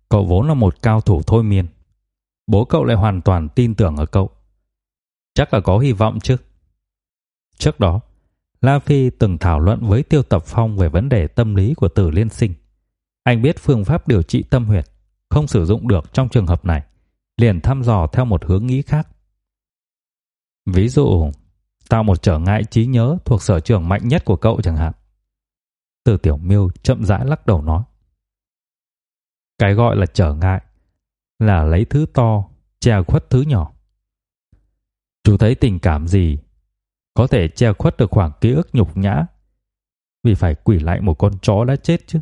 Cậu vốn là một cao thủ thôi miên. Bố cậu lại hoàn toàn tin tưởng ở cậu. Chắc là có hy vọng chứ. Trước đó, La Phi từng thảo luận với Tiêu Tập Phong về vấn đề tâm lý của Tử Liên Sinh. Anh biết phương pháp điều trị tâm huyệt không sử dụng được trong trường hợp này, liền thăm dò theo một hướng nghĩ khác. Ví dụ, tạo một trở ngại trí nhớ thuộc sở trường mạnh nhất của cậu chẳng hạn. Từ Tiểu Miêu chậm rãi lắc đầu nói. Cái gọi là trở ngại là lấy thứ to, che khuất thứ nhỏ. Chú thấy tình cảm gì có thể che khuất được khoảng ký ức nhục nhã vì phải quỷ lại một con chó đã chết chứ.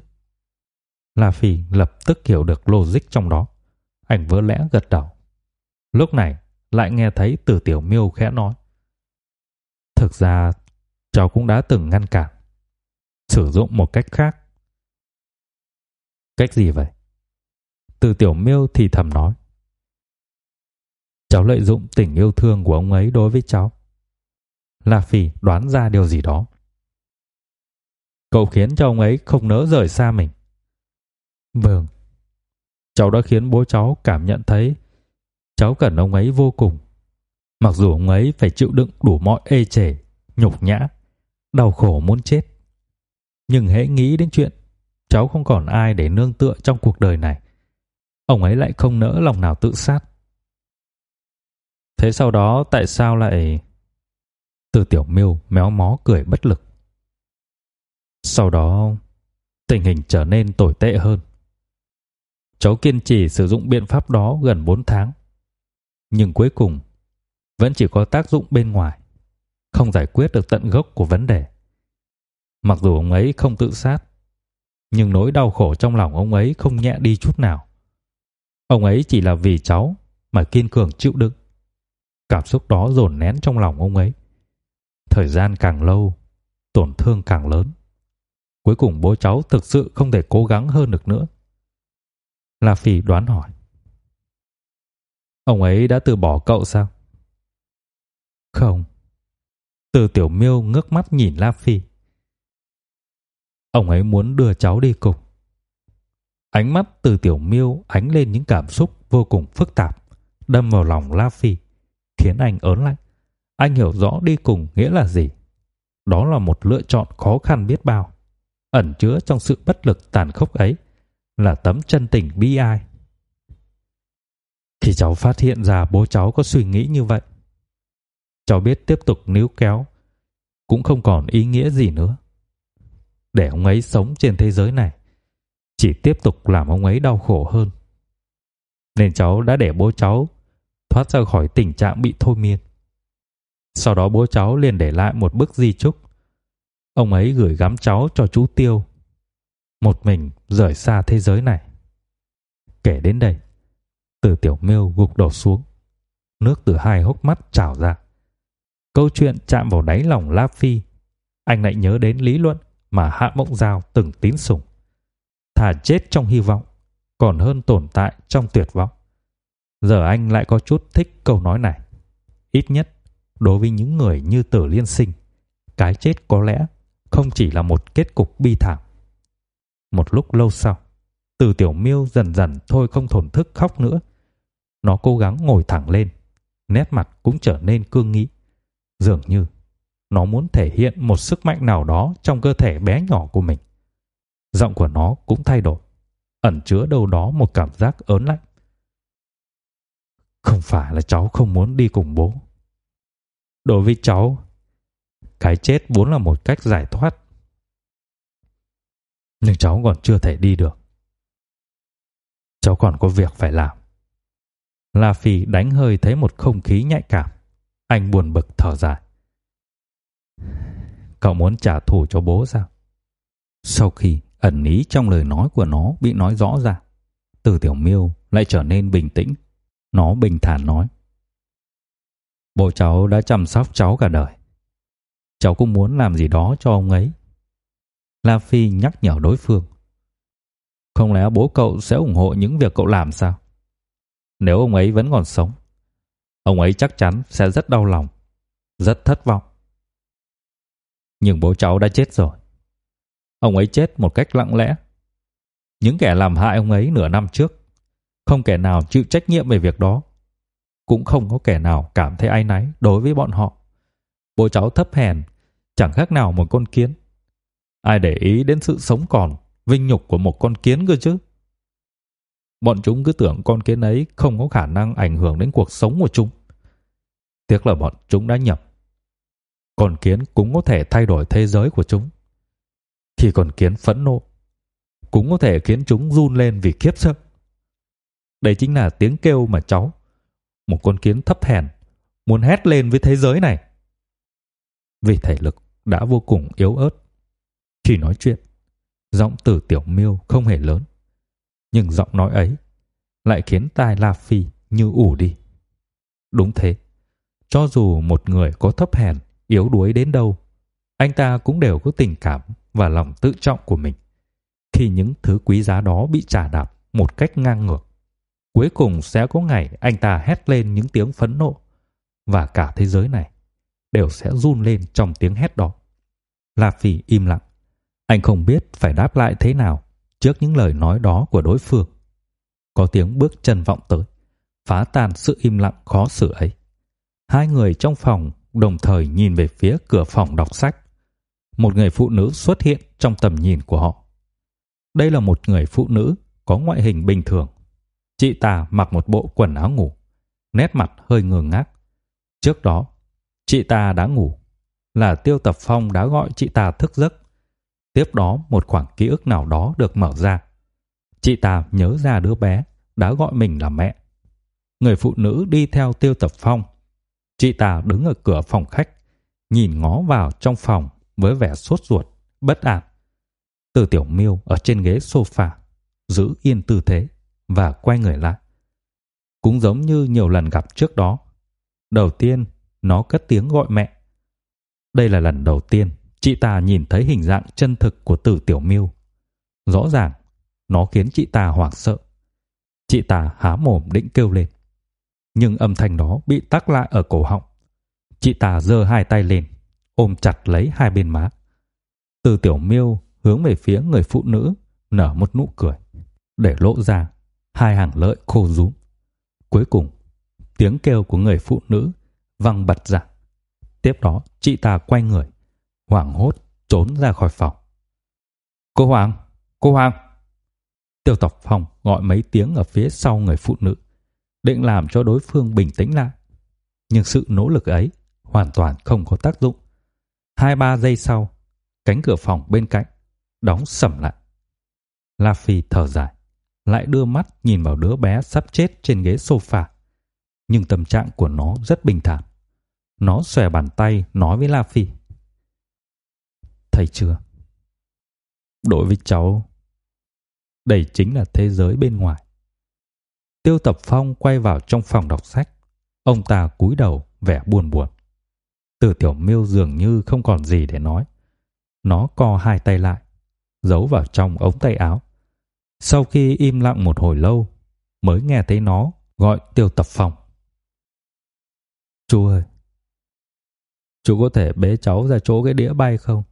La Phi lập tức hiểu được logic trong đó. Anh vỡ lẽ gật đầu. Lúc này lại nghe thấy từ tiểu miêu khẽ nói. Thực ra, cháu cũng đã từng ngăn cản. Sử dụng một cách khác. Cách gì vậy? Từ tiểu miêu thì thầm nói. Cháu lợi dụng tình yêu thương của ông ấy đối với cháu. La Phi đoán ra điều gì đó. Cậu khiến cho ông ấy không nỡ rời xa mình. Vâng. Cháu đã khiến bố cháu cảm nhận thấy cháu cần ông ấy vô cùng. Mặc dù ông ấy phải chịu đựng đủ mọi ê chề, nhục nhã, đau khổ muốn chết. Nhưng hễ nghĩ đến chuyện cháu không còn ai để nương tựa trong cuộc đời này, ông ấy lại không nỡ lòng nào tự sát. Thế sau đó tại sao lại... Từ tiểu miêu méo mó cười bất lực. Sau đó, tình hình trở nên tồi tệ hơn. Cháu kiên trì sử dụng biện pháp đó gần 4 tháng. Nhưng cuối cùng, vẫn chỉ có tác dụng bên ngoài, không giải quyết được tận gốc của vấn đề. Mặc dù ông ấy không tự sát, nhưng nỗi đau khổ trong lòng ông ấy không nhẹ đi chút nào. Ông ấy chỉ là vì cháu mà kiên cường chịu đựng. Cảm xúc đó dồn nén trong lòng ông ấy. Thời gian càng lâu, tổn thương càng lớn. Cuối cùng bố cháu thực sự không thể cố gắng hơn được nữa. La Phi đoán hỏi. Ông ấy đã từ bỏ cậu sao? Không. Từ tiểu miêu ngước mắt nhìn La Phi. Ông ấy muốn đưa cháu đi cùng. Ánh mắt từ tiểu miêu ánh lên những cảm xúc vô cùng phức tạp, đâm vào lòng La Phi, khiến anh ớn lạnh. Anh hiểu rõ đi cùng nghĩa là gì. Đó là một lựa chọn khó khăn biết bao. Ẩn chứa trong sự bất lực tàn khốc ấy là tấm chân tình bi ai. Khi cháu phát hiện ra bố cháu có suy nghĩ như vậy, cháu biết tiếp tục níu kéo cũng không còn ý nghĩa gì nữa. Để ông ấy sống trên thế giới này, chỉ tiếp tục làm ông ấy đau khổ hơn. Nên cháu đã để bố cháu thoát ra khỏi tình trạng bị thôi miên. Sau đó bố cháu liền để lại một bức di chúc. Ông ấy gửi gắm cháu cho chú Tiêu. Một mình rời xa thế giới này. Kể đến đây, từ tiểu miêu gục đổ xuống. Nước từ hai hốc mắt trào ra. Câu chuyện chạm vào đáy lòng La Phi. Anh lại nhớ đến lý luận mà Hạ Mộng Giao từng tín sủng. Thà chết trong hy vọng, còn hơn tồn tại trong tuyệt vọng. Giờ anh lại có chút thích câu nói này. Ít nhất, đối với những người như tử liên sinh, cái chết có lẽ không chỉ là một kết cục bi thảm. Một lúc lâu sau, từ tiểu miêu dần dần thôi không thổn thức khóc nữa. Nó cố gắng ngồi thẳng lên, nét mặt cũng trở nên cương nghị. Dường như nó muốn thể hiện một sức mạnh nào đó trong cơ thể bé nhỏ của mình. Giọng của nó cũng thay đổi, ẩn chứa đâu đó một cảm giác ớn lạnh. Không phải là cháu không muốn đi cùng bố. Đối với cháu, cái chết vốn là một cách giải thoát. Nhưng cháu còn chưa thể đi được. Cháu còn có việc phải làm. La Phi đánh hơi thấy một không khí nhạy cảm. Anh buồn bực thở dài. Cậu muốn trả thù cho bố sao? Sau khi ẩn ý trong lời nói của nó bị nói rõ ra, Từ Tiểu Miêu lại trở nên bình tĩnh. Nó bình thản nói: "Bố cháu đã chăm sóc cháu cả đời. Cháu cũng muốn làm gì đó cho ông ấy." La Phi nhắc nhở đối phương. "Không lẽ bố cậu sẽ ủng hộ những việc cậu làm sao? Nếu ông ấy vẫn còn sống, ông ấy chắc chắn sẽ rất đau lòng, rất thất vọng. Nhưng bố cháu đã chết rồi. Ông ấy chết một cách lặng lẽ. Những kẻ làm hại ông ấy nửa năm trước, không kẻ nào chịu trách nhiệm về việc đó. Cũng không có kẻ nào cảm thấy áy náy đối với bọn họ. Bố cháu thấp hèn, chẳng khác nào một con kiến. Ai để ý đến sự sống còn, vinh nhục của một con kiến cơ chứ? Bọn chúng cứ tưởng con kiến ấy không có khả năng ảnh hưởng đến cuộc sống của chúng. Tiếc là bọn chúng đã nhầm. Con kiến cũng có thể thay đổi thế giới của chúng thì còn kiến phẫn nộ, cũng có thể khiến chúng run lên vì khiếp sợ. Đây chính là tiếng kêu mà cháu, một con kiến thấp hèn, muốn hét lên với thế giới này. Vì thể lực đã vô cùng yếu ớt. chỉ nói chuyện, giọng từ tiểu miêu không hề lớn. Nhưng giọng nói ấy lại khiến tai La Phi như ù đi. Đúng thế, cho dù một người có thấp hèn, yếu đuối đến đâu, anh ta cũng đều có tình cảm và lòng tự trọng của mình. Khi những thứ quý giá đó bị trả đạp một cách ngang ngược, cuối cùng sẽ có ngày anh ta hét lên những tiếng phẫn nộ và cả thế giới này đều sẽ run lên trong tiếng hét đó. La Phi im lặng. Anh không biết phải đáp lại thế nào trước những lời nói đó của đối phương. Có tiếng bước chân vọng tới, phá tan sự im lặng khó xử ấy. Hai người trong phòng đồng thời nhìn về phía cửa phòng đọc sách. Một người phụ nữ xuất hiện trong tầm nhìn của họ. Đây là một người phụ nữ có ngoại hình bình thường. Chị ta mặc một bộ quần áo ngủ, nét mặt hơi ngơ ngác. Trước đó, chị ta đã ngủ, là Tiêu Tập Phong đã gọi chị ta thức giấc. Tiếp đó một khoảng ký ức nào đó được mở ra. Chị ta nhớ ra đứa bé đã gọi mình là mẹ. Người phụ nữ đi theo Tiêu Tập Phong Chị ta đứng ở cửa phòng khách, nhìn ngó vào trong phòng với vẻ sốt ruột, bất an. Từ Tiểu Miêu ở trên ghế sofa, giữ yên tư thế và quay người lại. Cũng giống như nhiều lần gặp trước đó. Đầu tiên, nó cất tiếng gọi mẹ. Đây là lần đầu tiên chị ta nhìn thấy hình dạng chân thực của Từ Tiểu Miêu. Rõ ràng, nó khiến chị ta hoảng sợ. Chị ta há mồm định kêu lên nhưng âm thanh đó bị tắc lại ở cổ họng. Chị ta giơ hai tay lên, ôm chặt lấy hai bên má. Từ Tiểu Miêu hướng về phía người phụ nữ, nở một nụ cười, để lộ ra hai hàng lợi khô rúm. Cuối cùng, tiếng kêu của người phụ nữ vang bật ra. Tiếp đó, chị ta quay người, hoảng hốt trốn ra khỏi phòng. "Cô Hoàng, cô Hoàng!" Tiêu Tộc Phong gọi mấy tiếng ở phía sau người phụ nữ định làm cho đối phương bình tĩnh lại. Nhưng sự nỗ lực ấy hoàn toàn không có tác dụng. Hai ba giây sau, cánh cửa phòng bên cạnh đóng sầm lại. La Phi thở dài, lại đưa mắt nhìn vào đứa bé sắp chết trên ghế sofa. Nhưng tâm trạng của nó rất bình thản. Nó xòe bàn tay nói với La Phi. thầy chưa? Đối với cháu, đây chính là thế giới bên ngoài. Tiêu Tập Phong quay vào trong phòng đọc sách. Ông ta cúi đầu vẻ buồn buồn. Từ Tiểu Miêu dường như không còn gì để nói. Nó co hai tay lại, giấu vào trong ống tay áo. Sau khi im lặng một hồi lâu, mới nghe thấy nó gọi Tiêu Tập Phong. Chú ơi, chú có thể bế cháu ra chỗ cái đĩa bay không?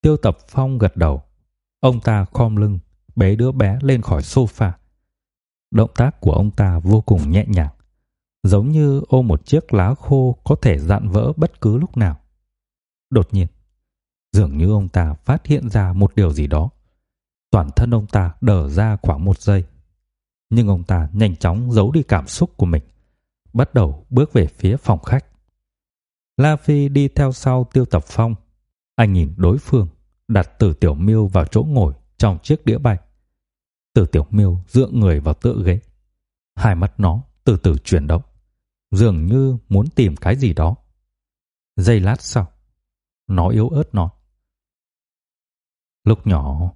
Tiêu Tập Phong gật đầu. Ông ta khom lưng, bế đứa bé lên khỏi sofa. Động tác của ông ta vô cùng nhẹ nhàng, giống như ôm một chiếc lá khô có thể dạn vỡ bất cứ lúc nào. Đột nhiên, dường như ông ta phát hiện ra một điều gì đó. Toàn thân ông ta đờ ra khoảng một giây. Nhưng ông ta nhanh chóng giấu đi cảm xúc của mình, bắt đầu bước về phía phòng khách. La Phi đi theo sau Tiêu Tập Phong. Anh nhìn đối phương, đặt Tử Tiểu Miêu vào chỗ ngồi trong chiếc đĩa bạch. Từ tiểu miêu dựa người vào tựa ghế. Hai mắt nó từ từ chuyển động, dường như muốn tìm cái gì đó. Giây lát sau, Nó yếu ớt nói. Lúc nhỏ,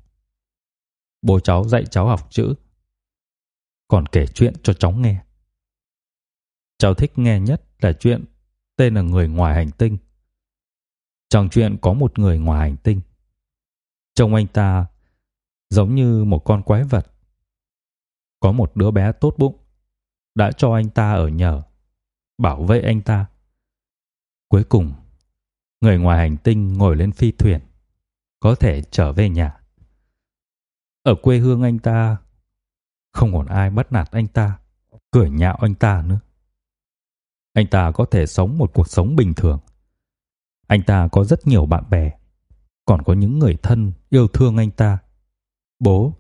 bố cháu dạy cháu học chữ, còn kể chuyện cho cháu nghe. Cháu thích nghe nhất là chuyện tên là Người ngoài hành tinh. Trong chuyện có một người ngoài hành tinh. Trông anh ta giống như một con quái vật. Có một đứa bé tốt bụng đã cho anh ta ở nhờ, bảo vệ anh ta. Cuối cùng, người ngoài hành tinh ngồi lên phi thuyền, có thể trở về nhà. Ở quê hương anh ta, không còn ai bắt nạt anh ta, cười nhạo anh ta nữa. Anh ta có thể sống một cuộc sống bình thường. Anh ta có rất nhiều bạn bè, còn có những người thân yêu thương anh ta. Bố,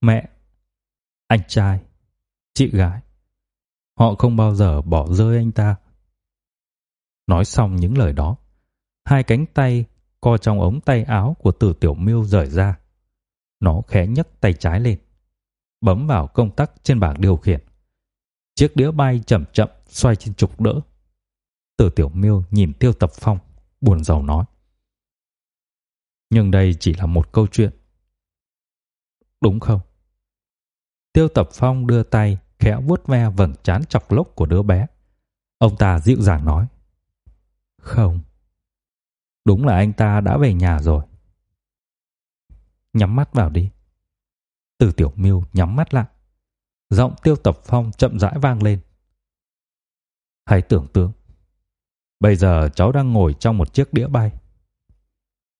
mẹ, anh trai, chị gái. Họ không bao giờ bỏ rơi anh ta. Nói xong những lời đó, hai cánh tay co trong ống tay áo của Tử Tiểu Miêu rời ra. Nó khẽ nhấc tay trái lên, bấm vào công tắc trên bảng điều khiển. Chiếc đĩa bay chậm chậm xoay trên trục đỡ. Tử Tiểu Miêu nhìn Tiêu Tập Phong, buồn rầu nói: "Nhưng đây chỉ là một câu chuyện, đúng không?" Tiêu Tập Phong đưa tay khẽ vuốt ve vầng trán chọc lốc của đứa bé. Ông ta dịu dàng nói: "Không, đúng là anh ta đã về nhà rồi." Nhắm mắt vào đi. Từ Tiểu Miêu nhắm mắt lại. Giọng Tiêu Tập Phong chậm rãi vang lên. Hãy tưởng tượng, bây giờ cháu đang ngồi trong một chiếc đĩa bay.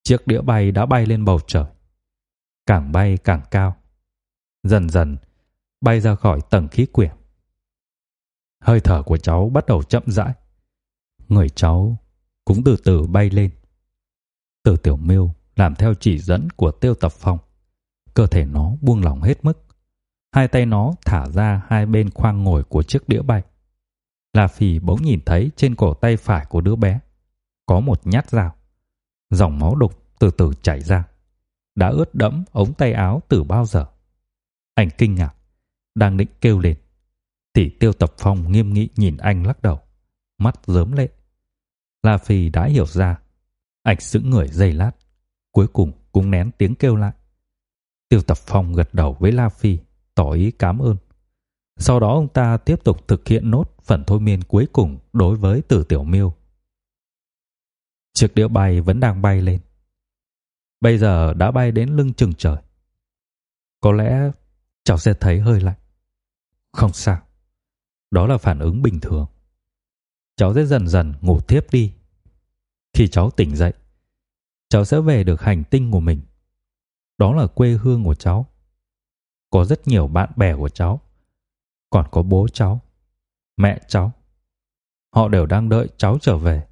Chiếc đĩa bay đã bay lên bầu trời, càng bay càng cao. Dần dần bay ra khỏi tầng khí quyển. Hơi thở của cháu bắt đầu chậm rãi. Người cháu cũng từ từ bay lên. Từ Tiểu Miêu làm theo chỉ dẫn của Tiêu Tập Phong, cơ thể nó buông lỏng hết mức. Hai tay nó thả ra hai bên khoang ngồi của chiếc đĩa bay. La Phi bỗng nhìn thấy trên cổ tay phải của đứa bé có một nhát dao. Dòng máu đục từ từ chảy ra, đã ướt đẫm ống tay áo từ bao giờ. Anh kinh ngạc, đang định kêu lên, thì Tiêu Tập Phong nghiêm nghị nhìn anh lắc đầu, mắt rớm lệ. La Phi đã hiểu ra, anh sững người giây lát, cuối cùng cũng nén tiếng kêu lại. Tiêu Tập Phong gật đầu với La Phi, tỏ ý cảm ơn. Sau đó ông ta tiếp tục thực hiện nốt phần thôi miên cuối cùng đối với Tử Tiểu Miêu. Chiếc đĩa bay vẫn đang bay lên. Bây giờ đã bay đến lưng chừng trời. Có lẽ cháu sẽ thấy hơi lạnh. Không sao. Đó là phản ứng bình thường. Cháu sẽ dần dần ngủ tiếp đi. Khi cháu tỉnh dậy, cháu sẽ về được hành tinh của mình. Đó là quê hương của cháu. Có rất nhiều bạn bè của cháu còn có bố cháu, mẹ cháu. Họ đều đang đợi cháu trở về.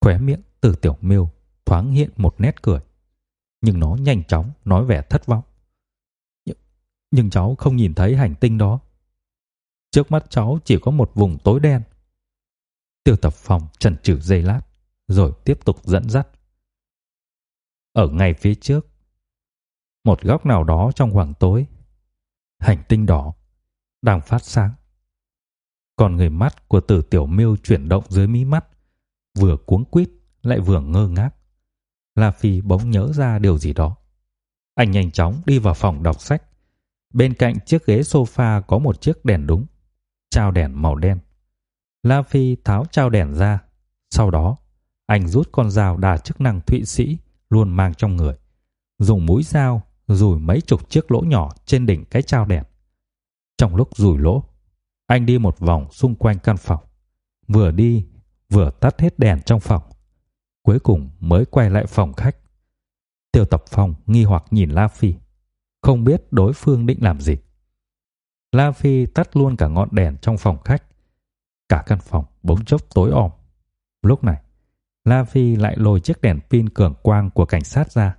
Khóe miệng từ tiểu miêu thoáng hiện một nét cười, nhưng nó nhanh chóng nói vẻ thất vọng. Nhưng, cháu không nhìn thấy hành tinh đó. Trước mắt cháu chỉ có một vùng tối đen. Tiêu tập phòng chần chừ giây lát, rồi tiếp tục dẫn dắt. Ở ngay phía trước, một góc nào đó trong khoảng tối, hành tinh đỏ đang phát sáng. Còn người mắt của Tử Tiểu Miêu chuyển động dưới mí mắt, vừa cuống quýt lại vừa ngơ ngác. La Phi bỗng nhớ ra điều gì đó. Anh nhanh chóng đi vào phòng đọc sách. Bên cạnh chiếc ghế sofa có một chiếc đèn đúng, trao đèn màu đen. La Phi tháo trao đèn ra, sau đó anh rút con dao đa chức năng Thụy Sĩ luôn mang trong người, dùng mũi dao rủi mấy chục chiếc lỗ nhỏ trên đỉnh cái trao đèn. Trong lúc rủi lỗ, anh đi một vòng xung quanh căn phòng, vừa đi vừa tắt hết đèn trong phòng. Cuối cùng mới quay lại phòng khách. Tiêu Tập Phong nghi hoặc nhìn La Phi, không biết đối phương định làm gì. La Phi tắt luôn cả ngọn đèn trong phòng khách. Cả căn phòng bỗng chốc tối om. Lúc này, La Phi lại lôi chiếc đèn pin cường quang của cảnh sát ra.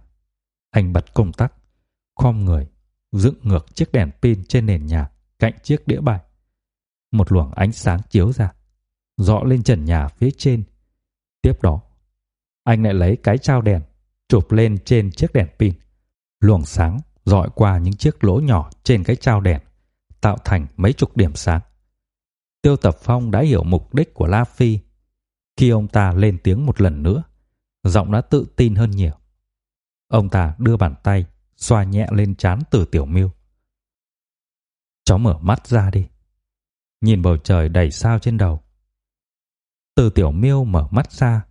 Anh bật công tắc, khom người, dựng ngược chiếc đèn pin trên nền nhà, cạnh chiếc đĩa bài. Một luồng ánh sáng chiếu ra, dọ lên trần nhà phía trên. Tiếp đó, anh lại lấy cái trao đèn, chụp lên trên chiếc đèn pin. Luồng sáng dọi qua những chiếc lỗ nhỏ trên cái trao đèn, tạo thành mấy chục điểm sáng. Tiêu Tập Phong đã hiểu mục đích của La Phi. Khi ông ta lên tiếng một lần nữa, giọng đã tự tin hơn nhiều. Ông ta đưa bàn tay xoa nhẹ lên trán Từ Tiểu Miêu. Cháu mở mắt ra đi. Nhìn bầu trời đầy sao trên đầu. Từ Tiểu Miêu mở mắt ra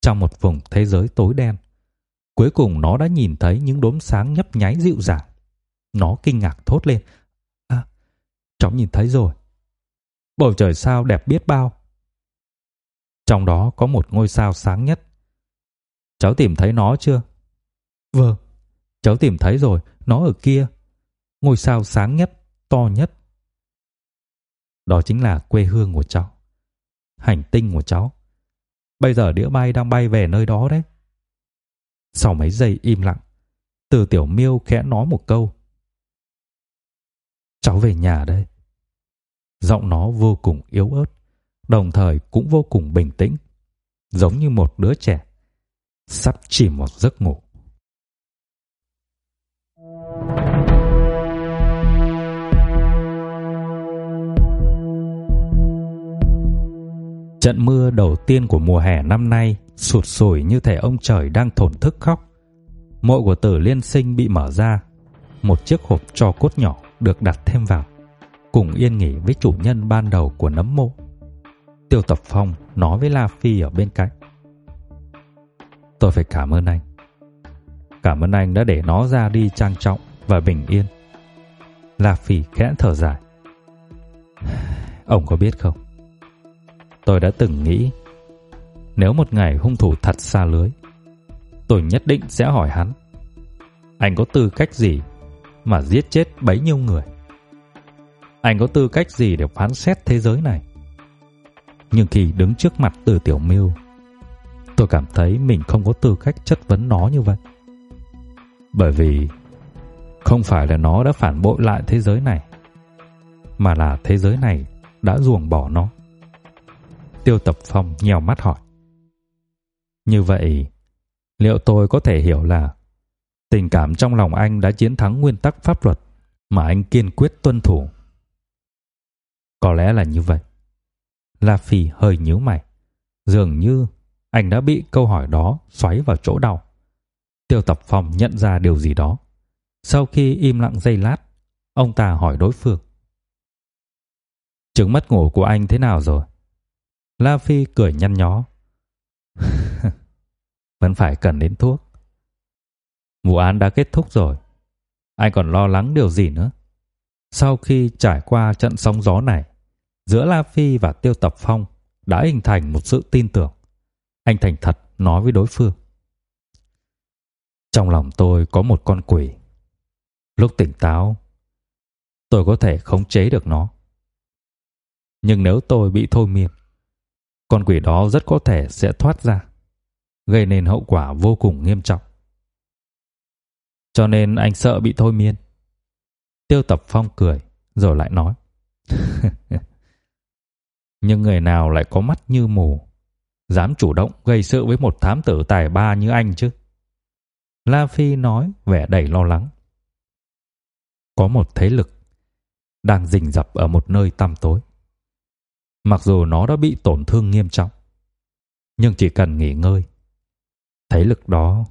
trong một vùng thế giới tối đen. Cuối cùng nó đã nhìn thấy những đốm sáng nhấp nháy dịu dàng. Nó kinh ngạc thốt lên. À, cháu nhìn thấy rồi. Bầu trời sao đẹp biết bao. Trong đó có một ngôi sao sáng nhất. Cháu tìm thấy nó chưa? Vâng, cháu tìm thấy rồi, nó ở kia. Ngôi sao sáng nhất, to nhất. Đó chính là quê hương của cháu. Hành tinh của cháu. Bây giờ đĩa bay đang bay về nơi đó đấy. Sau mấy giây im lặng, từ tiểu miêu khẽ nói một câu. Cháu về nhà đây. Giọng nó vô cùng yếu ớt, đồng thời cũng vô cùng bình tĩnh, giống như một đứa trẻ sắp chìm một giấc ngủ. Trận mưa đầu tiên của mùa hè năm nay sụt sùi như thể ông trời đang thổn thức khóc. Mộ của Tử Liên Sinh bị mở ra, một chiếc hộp tro cốt nhỏ được đặt thêm vào, cùng yên nghỉ với chủ nhân ban đầu của nấm mộ. Tiêu Tập Phong nói với La Phi ở bên cạnh. Tôi phải cảm ơn anh. Cảm ơn anh đã để nó ra đi trang trọng và bình yên. La Phi khẽ thở dài. Ông có biết không? Tôi đã từng nghĩ nếu một ngày hung thủ thật xa lưới, tôi nhất định sẽ hỏi hắn. Anh có tư cách gì mà giết chết bấy nhiêu người? Anh có tư cách gì để phán xét thế giới này? Nhưng khi đứng trước mặt Từ Tiểu Miêu, tôi cảm thấy mình không có tư cách chất vấn nó như vậy. Bởi vì không phải là nó đã phản bội lại thế giới này, mà là thế giới này đã ruồng bỏ nó. Tiêu Tập Phong nhèo mắt hỏi. Như vậy, liệu tôi có thể hiểu là tình cảm trong lòng anh đã chiến thắng nguyên tắc pháp luật mà anh kiên quyết tuân thủ? Có lẽ là như vậy. La Phi hơi nhíu mày, dường như anh đã bị câu hỏi đó xoáy vào chỗ đau. Tiêu Tập Phong nhận ra điều gì đó. Sau khi im lặng giây lát, ông ta hỏi đối phương. Chứng mất ngủ của anh thế nào rồi? La Phi cười nhăn nhó. Vẫn phải cần đến thuốc. Vụ án đã kết thúc rồi. Anh còn lo lắng điều gì nữa? Sau khi trải qua trận sóng gió này, giữa La Phi và Tiêu Tập Phong đã hình thành một sự tin tưởng. Anh thành thật nói với đối phương. Trong lòng tôi có một con quỷ. Lúc tỉnh táo, tôi có thể khống chế được nó. Nhưng nếu tôi bị thôi miên, con quỷ đó rất có thể sẽ thoát ra, gây nên hậu quả vô cùng nghiêm trọng. Cho nên anh sợ bị thôi miên. Tiêu Tập Phong cười, rồi lại nói. Nhưng người nào lại có mắt như mù, dám chủ động gây sự với một thám tử tài ba như anh chứ? La Phi nói vẻ đầy lo lắng. Có một thế lực đang rình rập ở một nơi tăm tối. Mặc dù nó đã bị tổn thương nghiêm trọng, nhưng chỉ cần nghỉ ngơi, thế lực đó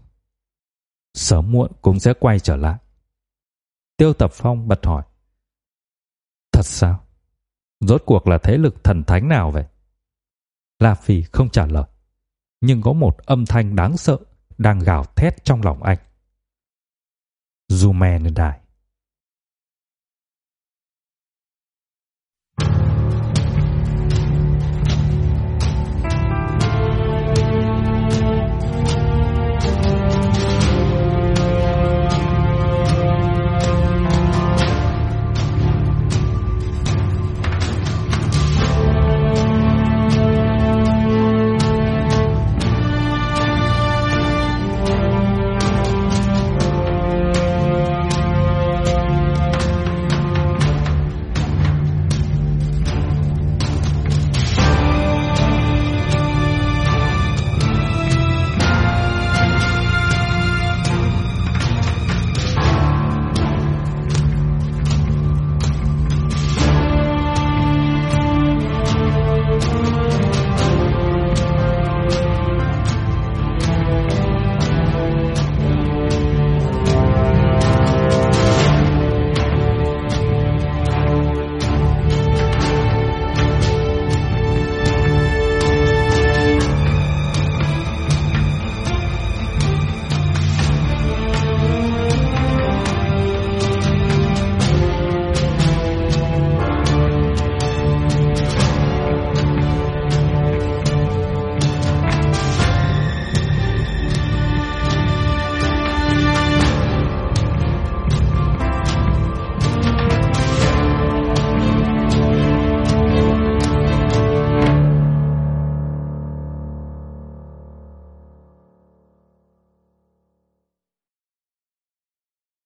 sớm muộn cũng sẽ quay trở lại. Tiêu Tập Phong bật hỏi. Thật sao? Rốt cuộc là thế lực thần thánh nào vậy? La Phi không trả lời, nhưng có một âm thanh đáng sợ đang gào thét trong lòng anh. Zumenendai.